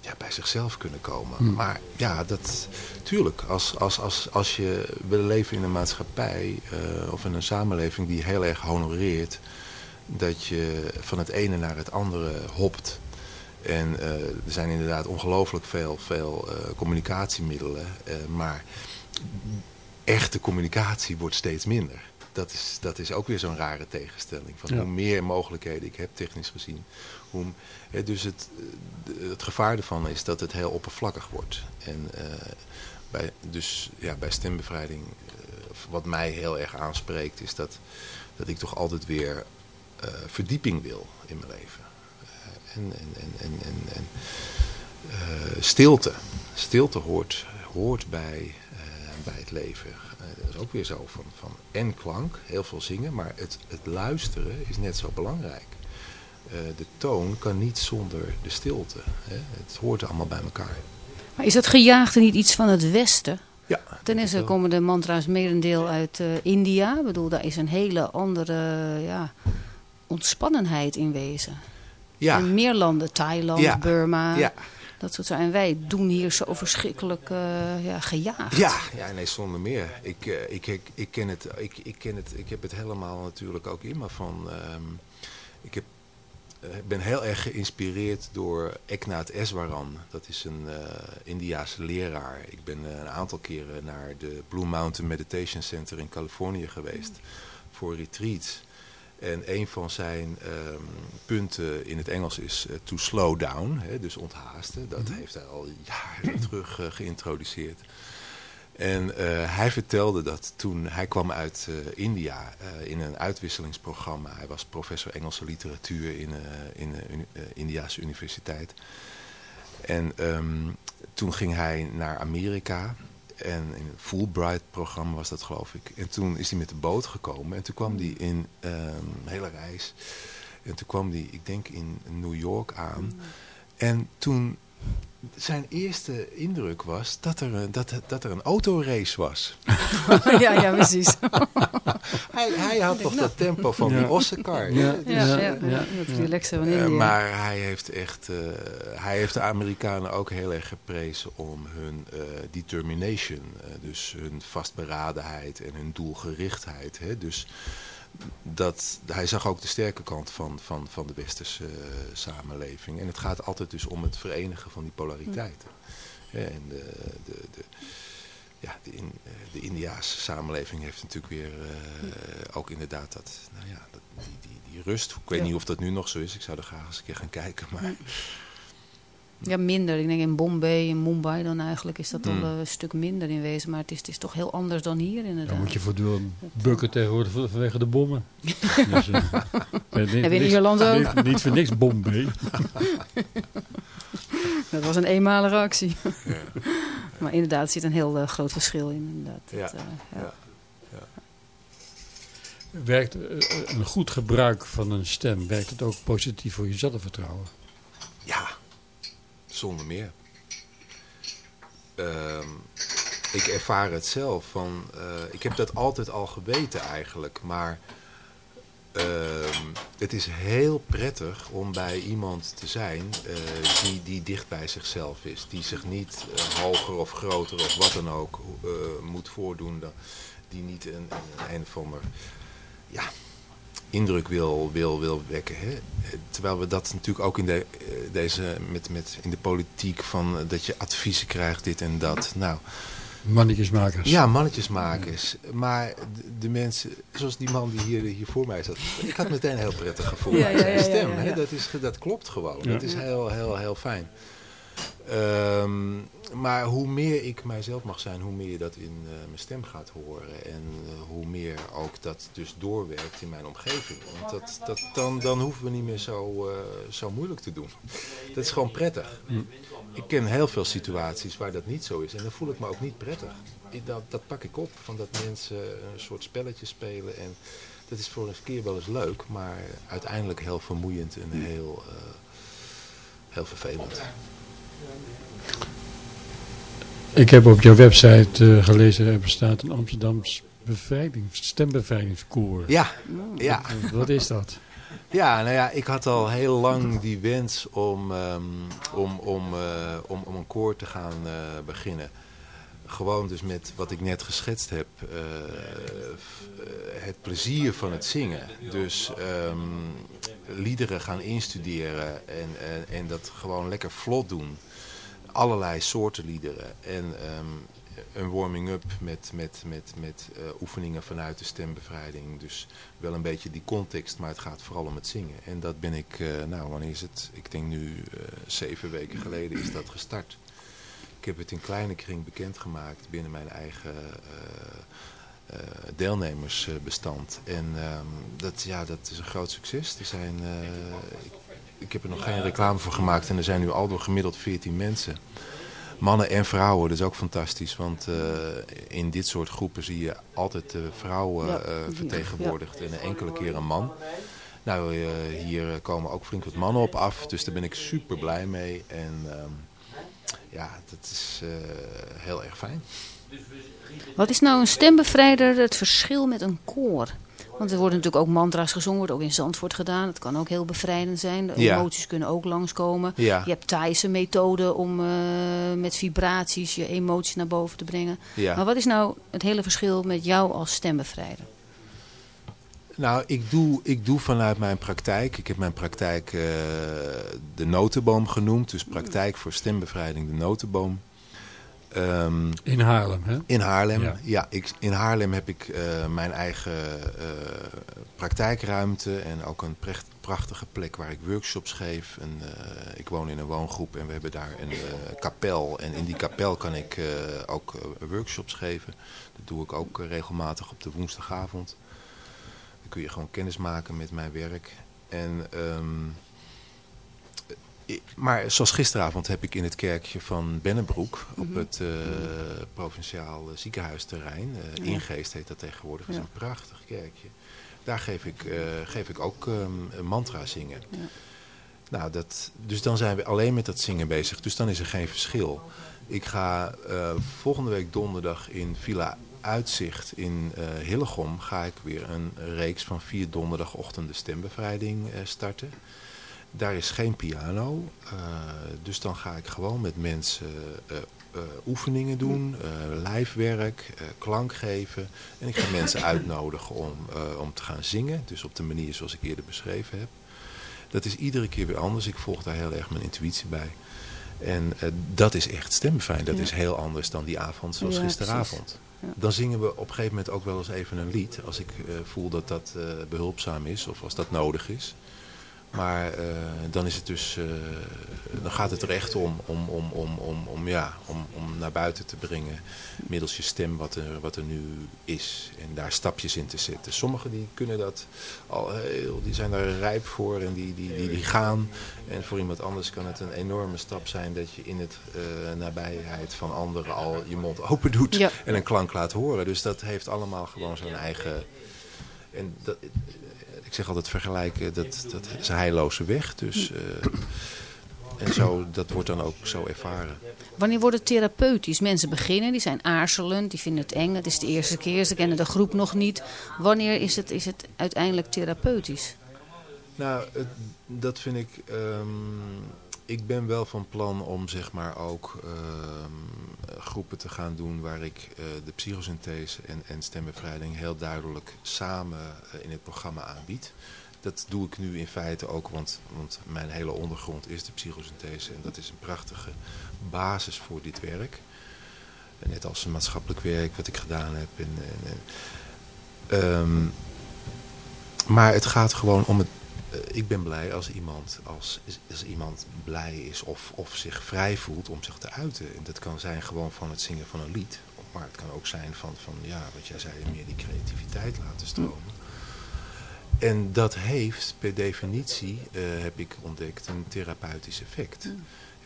ja, bij zichzelf kunnen komen. Maar ja, dat, tuurlijk, als, als, als, als je wil leven in een maatschappij eh, of in een samenleving die heel erg honoreert, dat je van het ene naar het andere hopt. En eh, er zijn inderdaad ongelooflijk veel, veel eh, communicatiemiddelen, maar echte communicatie wordt steeds minder. Dat is, dat is ook weer zo'n rare tegenstelling. Van Ja. Hoe meer mogelijkheden ik heb, technisch gezien. Hoe, hè, dus het, eh, het gevaar ervan is dat het heel oppervlakkig wordt. En eh, bij, dus ja, bij stembevrijding, eh, wat mij heel erg aanspreekt, is dat, dat ik toch altijd weer verdieping wil in mijn leven. En en, en, en, en, en stilte. Stilte hoort, hoort bij, bij het leven. Dat ook weer zo van, van en klank, heel veel zingen, maar het, het luisteren is net zo belangrijk. Eh, de toon kan niet zonder de stilte. Hè. Het hoort allemaal bij elkaar. Maar is het gejaagde niet iets van het Westen? Ja, Ten eerste komen de mantra's merendeel uit eh, India. Ik bedoel, daar is een hele andere ja, ontspannenheid in wezen. Ja, In meer landen, Thailand, Ja. Burma, ja, dat soort. En wij doen hier zo verschrikkelijk eh, ja, gejaagd. Ja, ja, nee, zonder meer. Ik, eh, ik, ik, ik, ken het, ik, ik, ken het, ik heb het helemaal natuurlijk ook in me van... ehm, ik heb, eh, ben heel erg geïnspireerd door Eknath Eswaran. Dat is een Indiaanse leraar. Ik ben een aantal keren naar de Blue Mountain Meditation Center in Californië geweest voor retreats. En een van zijn ehm, punten in het Engels is eh, to slow down, hè, dus onthaasten. Dat heeft hij al jaren terug eh, geïntroduceerd. En eh, hij vertelde dat toen hij kwam uit India in een uitwisselingsprogramma. Hij was professor Engelse literatuur in, in een Indiase universiteit. En ehm, toen ging hij naar Amerika. En in het Fulbright-programma was dat, geloof ik. En toen is hij met de boot gekomen. En toen kwam hij in ehm, een hele reis. En toen kwam hij, ik denk, in New York aan. En toen, zijn eerste indruk was dat er, een- dat, dat er een autorace was. ja, ja, precies. Hij, hij had toch dat tempo van die Ja. Ossekar. Ja, Ja, ja, ja, ja, ja. dat van India. maar hij heeft echt, eh, hij heeft de Amerikanen ook heel erg geprezen om hun eh, determination, eh, dus hun vastberadenheid en hun doelgerichtheid. Hè? Dus dat, hij zag ook de sterke kant van, van, van de westerse eh, samenleving. En het gaat altijd dus om het verenigen van die polariteiten. En de, de, de, ja, de, in, eh, de Indiaanse samenleving heeft natuurlijk weer eh, ook inderdaad dat, nou ja, dat, die, die, die rust. Ik weet Ja. niet of dat nu nog zo is. Ik zou er graag eens een keer gaan kijken. Maar Ja, minder. Ik denk in Bombay, in Mumbai dan eigenlijk is dat Hmm. al een stuk minder in wezen. Maar het is, het is toch heel anders dan hier inderdaad. Dan moet je voortdurend bukken tegenwoordig van- vanwege de bommen. dus, niet, in Ierland ook? Niet, niet voor niks Bombay. Dat was een eenmalige actie. maar inderdaad, er zit een heel eh, groot verschil in. Inderdaad. Ja. Dat, eh, ja. Ja. Werkt eh, een goed gebruik van een stem, werkt het ook positief voor je zelfvertrouwen? ja, zonder meer. Ehm, ik ervaar het zelf van, eh, ik heb dat altijd al geweten eigenlijk, maar ehm, het is heel prettig om bij iemand te zijn eh, die, die dicht bij zichzelf is. Die zich niet eh, hoger of groter of wat dan ook moet voordoen. Die niet een, een, een of ander ja, indruk wil, wil, wil wekken. Hè? Terwijl we dat natuurlijk ook in, de, eh, deze, met, met, in de politiek van eh, dat je adviezen krijgt, dit en dat. Nou, Mannetjesmakers. ja, mannetjesmakers. Maar de, de mensen, zoals die man die hier, hier voor mij zat. Ik had meteen een heel prettig gevoel Ja, bij ja, zijn ja, ja, stem. ja, hè. ja. Dat, is, dat klopt gewoon. Ja. Dat is heel, heel, heel fijn. Ehm, maar hoe meer ik mijzelf mag zijn, hoe meer je dat in eh, mijn stem gaat horen. En eh, hoe meer ook dat dus doorwerkt in mijn omgeving. Want dat, dat, dan, dan hoeven we niet meer zo, eh, zo moeilijk te doen. Dat is gewoon prettig. Ik ken heel veel situaties waar dat niet zo is. En dan voel ik me ook niet prettig. Dat, dat pak ik op, van dat mensen een soort spelletje spelen. En dat is voor een keer wel eens leuk, maar uiteindelijk heel vermoeiend en heel, heel vervelend. Ik heb op jouw website eh, gelezen, er bestaat een Amsterdams bevrijdings, stembevrijdingskoor. Ja, ja. Wat is dat? Ja, nou ja, ik had al heel lang die wens om, ehm, om, om, eh, om, om een koor te gaan eh, beginnen. Gewoon dus met wat ik net geschetst heb, eh, eh, het plezier van het zingen. Dus ehm, liederen gaan instuderen en, en, en dat gewoon lekker vlot doen. Allerlei soorten liederen. En ehm, een warming-up met, met, met, met eh, oefeningen vanuit de stembevrijding. Dus wel een beetje die context, maar het gaat vooral om het zingen. En dat ben ik, eh, nou wanneer is het? Ik denk nu eh, zeven weken geleden is dat gestart. Ik heb het in kleine kring bekendgemaakt binnen mijn eigen deelnemersbestand. En ehm, dat, ja, dat is een groot succes. Er zijn, ik heb er nog geen reclame voor gemaakt en er zijn nu al door gemiddeld 14 mensen. Mannen en vrouwen, dat is ook fantastisch. Want eh, in dit soort groepen zie je altijd de vrouwen Ja, eh, ja, vertegenwoordigd en een enkele keer een man. Nou, eh, hier komen ook flink wat mannen op af, dus daar ben ik super blij mee. En ehm, ja, dat is eh, heel erg fijn. Wat is nou een stembevrijder het verschil met een koor? Want er worden natuurlijk ook mantra's gezongen, wordt ook in Zandvoort gedaan. Het kan ook heel bevrijdend zijn. De Ja. emoties kunnen ook langskomen. Ja. Je hebt Thaise methoden om eh, met vibraties je emoties naar boven te brengen. Ja. Maar wat is nou het hele verschil met jou als stembevrijder? Nou, ik doe, ik doe vanuit mijn praktijk. Ik heb mijn praktijk eh, de notenboom genoemd. Dus praktijk voor stembevrijding de notenboom. Ehm, In Haarlem, hè? in Haarlem. Ja. Ja, ik, in Haarlem heb ik eh, mijn eigen eh, praktijkruimte. En ook een precht- prachtige plek waar ik workshops geef. En, eh, ik woon in een woongroep en we hebben daar een kapel. En in die kapel kan ik ook workshops geven. Dat doe ik ook regelmatig op de woensdagavond. Dan kun je gewoon kennis maken met mijn werk. En, i- maar zoals gisteravond heb ik in het kerkje van Bennebroek op het eh, provinciaal ziekenhuisterrein, eh. Ingeest heet dat tegenwoordig, dat is een prachtig kerkje. Daar geef ik, eh, geef ik ook ehm, mantra zingen. Ja. Nou, dat, dus dan zijn we alleen met dat zingen bezig. Dus dan is er geen verschil. Ik ga eh, volgende week donderdag in Villa Uitzicht in eh Hillegom... ga ik weer een reeks van vier donderdagochtenden stembevrijding eh, starten. Daar is geen piano. eh, dus dan ga ik gewoon met mensen eh, eh, oefeningen doen, lijfwerk, klank geven. En ik ga mensen uitnodigen om, om te gaan zingen. Dus op de manier zoals ik eerder beschreven heb. Dat is iedere keer weer anders. Ik volg daar heel erg mijn intuïtie bij. En dat is echt stembevrijding. Dat Ja. is heel anders dan die avond zoals Ja, gisteravond. Ja. Dan zingen we op een gegeven moment ook wel eens even een lied. Als ik voel dat dat eh, behulpzaam is of als dat nodig is. Maar eh, dan is het dus, eh, dan gaat het er echt om, om, om, om, om, om, ja, om, om naar buiten te brengen middels je stem wat er, wat er nu is. En daar stapjes in te zetten. Sommigen die kunnen dat al heel, die zijn daar rijp voor en die, die, die, die gaan. En voor iemand anders kan het een enorme stap zijn dat je in het eh, nabijheid van anderen al je mond open doet Ja. en een klank laat horen. Dus dat heeft allemaal gewoon zo'n eigen... En dat, ik zeg altijd vergelijken, dat, dat is een heilloze weg. Dus, eh, en zo, dat wordt dan ook zo ervaren. Wanneer wordt het therapeutisch? Mensen beginnen, die zijn aarzelend, die vinden het eng. Het is de eerste keer, ze kennen de groep nog niet. Wanneer is het, is het uiteindelijk therapeutisch? Nou, het- dat vind ik... ehm, ik ben wel van plan om zeg maar ook ehm, groepen te gaan doen waar ik eh, de psychosynthese en, en stembevrijding heel duidelijk samen eh, in het programma aanbied. Dat doe ik nu in feite ook, want, want mijn hele ondergrond is de psychosynthese en dat is een prachtige basis voor dit werk. Net als een maatschappelijk werk wat ik gedaan heb. Ehm, maar het gaat gewoon om het ik ben blij als iemand, als, als iemand blij is of, of zich vrij voelt om zich te uiten. En dat kan zijn gewoon van het zingen van een lied. Maar het kan ook zijn van, van ja, wat jij zei, meer die creativiteit laten stromen. En dat heeft per definitie, eh, heb ik ontdekt, een therapeutisch effect.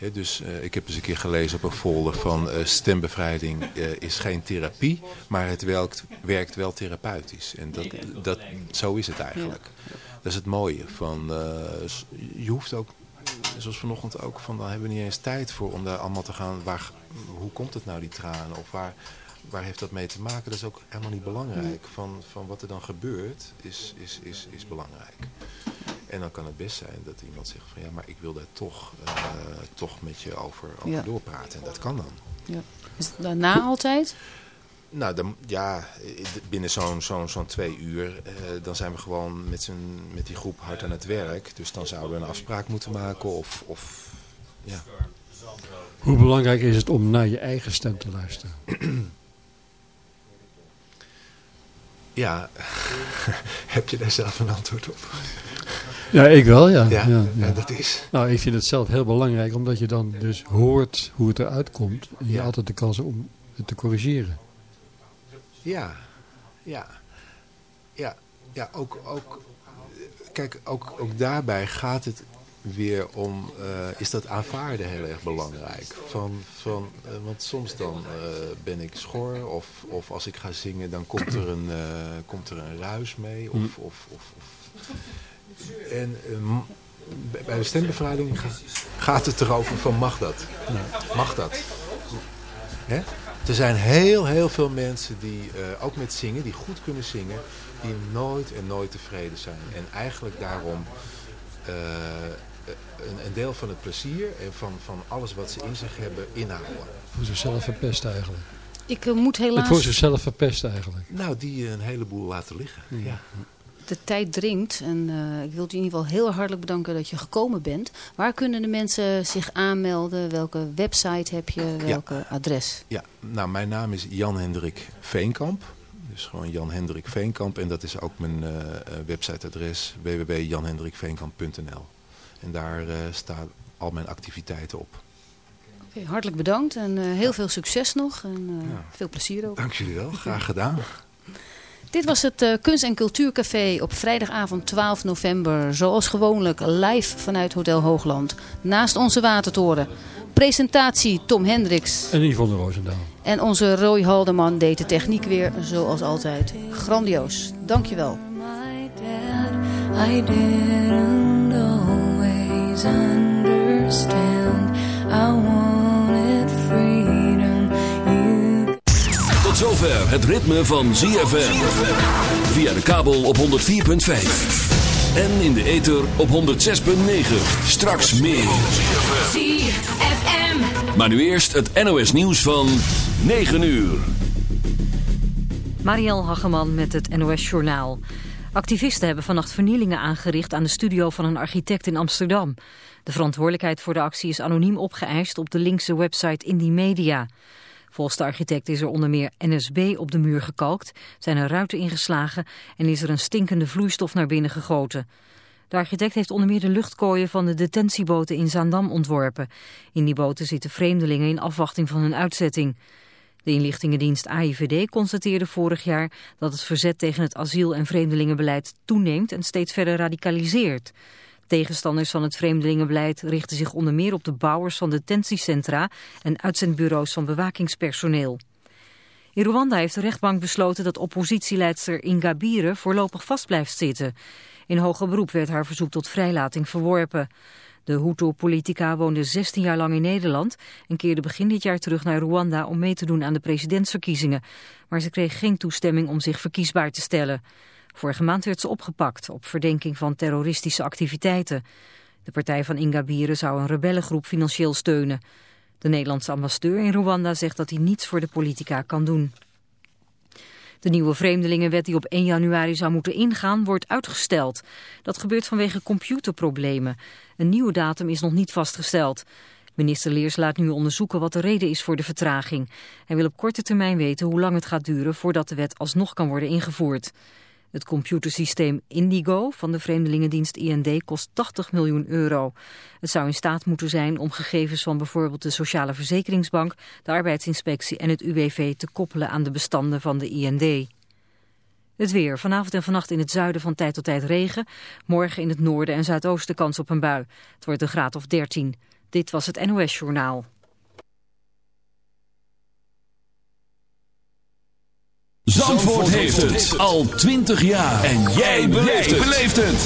Hè, dus eh, ik heb eens een keer gelezen op een folder van eh, stembevrijding eh, is geen therapie, maar het werkt, werkt wel therapeutisch. En dat, dat, zo is het eigenlijk. Dat is het mooie. Van, eh, je hoeft ook, zoals vanochtend ook, van, dan hebben we niet eens tijd voor om daar allemaal te gaan. Waar, hoe komt het nou, die tranen? Of waar, waar heeft dat mee te maken? Dat is ook helemaal niet belangrijk. Van, van wat er dan gebeurt, is, is, is, is belangrijk. En dan kan het best zijn dat iemand zegt van ja, maar ik wil daar toch, eh, toch met je over, over Ja. doorpraten. En dat kan dan. Ja. Is het daarna altijd? Nou, dan, ja, binnen zo'n zo'n zo'n twee uur, eh, dan zijn we gewoon met, met die groep hard aan het werk. Dus dan zouden we een afspraak moeten maken of, of ja. Hoe belangrijk is het om naar je eigen stem te luisteren? Ja, heb je daar zelf een antwoord op? Ja, ik wel, ja. Ja, ja, dat is. Nou, ik vind het zelf heel belangrijk, omdat je dan dus hoort hoe het eruit komt. En je Ja. altijd de kans om het te corrigeren. Ja, ja, ja, ja ook, ook, kijk, ook, ook daarbij gaat het weer om, eh, is dat aanvaarden heel erg belangrijk. Van, van, eh, want soms dan eh, ben ik schor of, of als ik ga zingen dan komt er een, komt er een ruis mee. Of, of, of, of. En eh, m- bij- de stembevrijding ga- gaat het erover van mag dat? Mag dat? Hè? Er zijn heel, heel veel mensen die, eh, ook met zingen, die goed kunnen zingen, die nooit en nooit tevreden zijn. En eigenlijk daarom eh, een, een deel van het plezier en van, van alles wat ze in zich hebben inhouden. Voor zichzelf verpest eigenlijk. Ik eh, moet Het voor helaas... zichzelf verpest eigenlijk. Nou, die een heleboel laten liggen. Ja. De tijd dringt en eh, ik wil je in ieder geval heel hartelijk bedanken dat je gekomen bent. Waar kunnen de mensen zich aanmelden? Welke website heb je? Welke adres? ja, nou mijn naam is Jan Hendrik Veenkamp. Dus gewoon Jan Hendrik Veenkamp. En dat is ook mijn eh, websiteadres www.janhendrikveenkamp.nl. En daar eh, staan al mijn activiteiten op. Oké, hartelijk bedankt en heel veel succes nog en Ja. veel plezier ook. Dank jullie wel, graag gedaan. Dit was het eh, Kunst- en Cultuurcafé op vrijdagavond 12 november. Zoals gewoonlijk live vanuit Hotel Hoogland. Naast onze watertoren. Presentatie Tom Hendricks. En Yvonne Roosendaal. En onze Roy Haldeman deed de techniek weer zoals altijd. Grandioos. Dankjewel. my dad, I zover het ritme van ZFM. Via de kabel op 104.5. En in de ether op 106.9. Straks meer. ZFM. Maar nu eerst het NOS nieuws van 9 uur. Marielle Hageman met het NOS Journaal. Activisten hebben vannacht vernielingen aangericht aan de studio van een architect in Amsterdam. De verantwoordelijkheid voor de actie is anoniem opgeëist op de linkse website Indie Media. Volgens de architect is er onder meer NSB op de muur gekalkt, zijn er ruiten ingeslagen en is er een stinkende vloeistof naar binnen gegoten. De architect heeft onder meer de luchtkooien van de detentieboten in Zaandam ontworpen. In die boten zitten vreemdelingen in afwachting van hun uitzetting. De inlichtingendienst AIVD constateerde vorig jaar dat het verzet tegen het asiel- en vreemdelingenbeleid toeneemt en steeds verder radicaliseert. Tegenstanders van het vreemdelingenbeleid richten zich onder meer op de bouwers van detentiecentra en uitzendbureaus van bewakingspersoneel. In Rwanda heeft de rechtbank besloten dat oppositieleidster Ingabire voorlopig vast blijft zitten. In hoger beroep werd haar verzoek tot vrijlating verworpen. De Hutu-politica woonde 16 jaar lang in Nederland en keerde begin dit jaar terug naar Rwanda om mee te doen aan de presidentsverkiezingen. Maar ze kreeg geen toestemming om zich verkiesbaar te stellen. Vorige maand werd ze opgepakt op verdenking van terroristische activiteiten. De partij van Ingabire zou een rebellengroep financieel steunen. De Nederlandse ambassadeur in Rwanda zegt dat hij niets voor de politica kan doen. De nieuwe vreemdelingenwet die op 1 januari zou moeten ingaan, wordt uitgesteld. Dat gebeurt vanwege computerproblemen. Een nieuwe datum is nog niet vastgesteld. Minister Leers laat nu onderzoeken wat de reden is voor de vertraging. Hij wil op korte termijn weten hoe lang het gaat duren voordat de wet alsnog kan worden ingevoerd. Het computersysteem Indigo van de vreemdelingendienst IND kost 80 miljoen euro. Het zou in staat moeten zijn om gegevens van bijvoorbeeld de Sociale Verzekeringsbank, de Arbeidsinspectie en het UWV te koppelen aan de bestanden van de IND. Het weer. Vanavond en vannacht in het zuiden van tijd tot tijd regen. Morgen in het noorden en zuidoosten kans op een bui. Het wordt een graad of 13. Dit was het NOS Journaal. Zandvoort heeft het al 20 jaar. En jij beleeft het.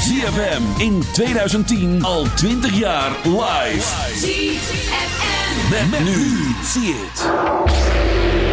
ZFM in 2010 al 20 jaar live. ZFM. Met, met nu. Zie het.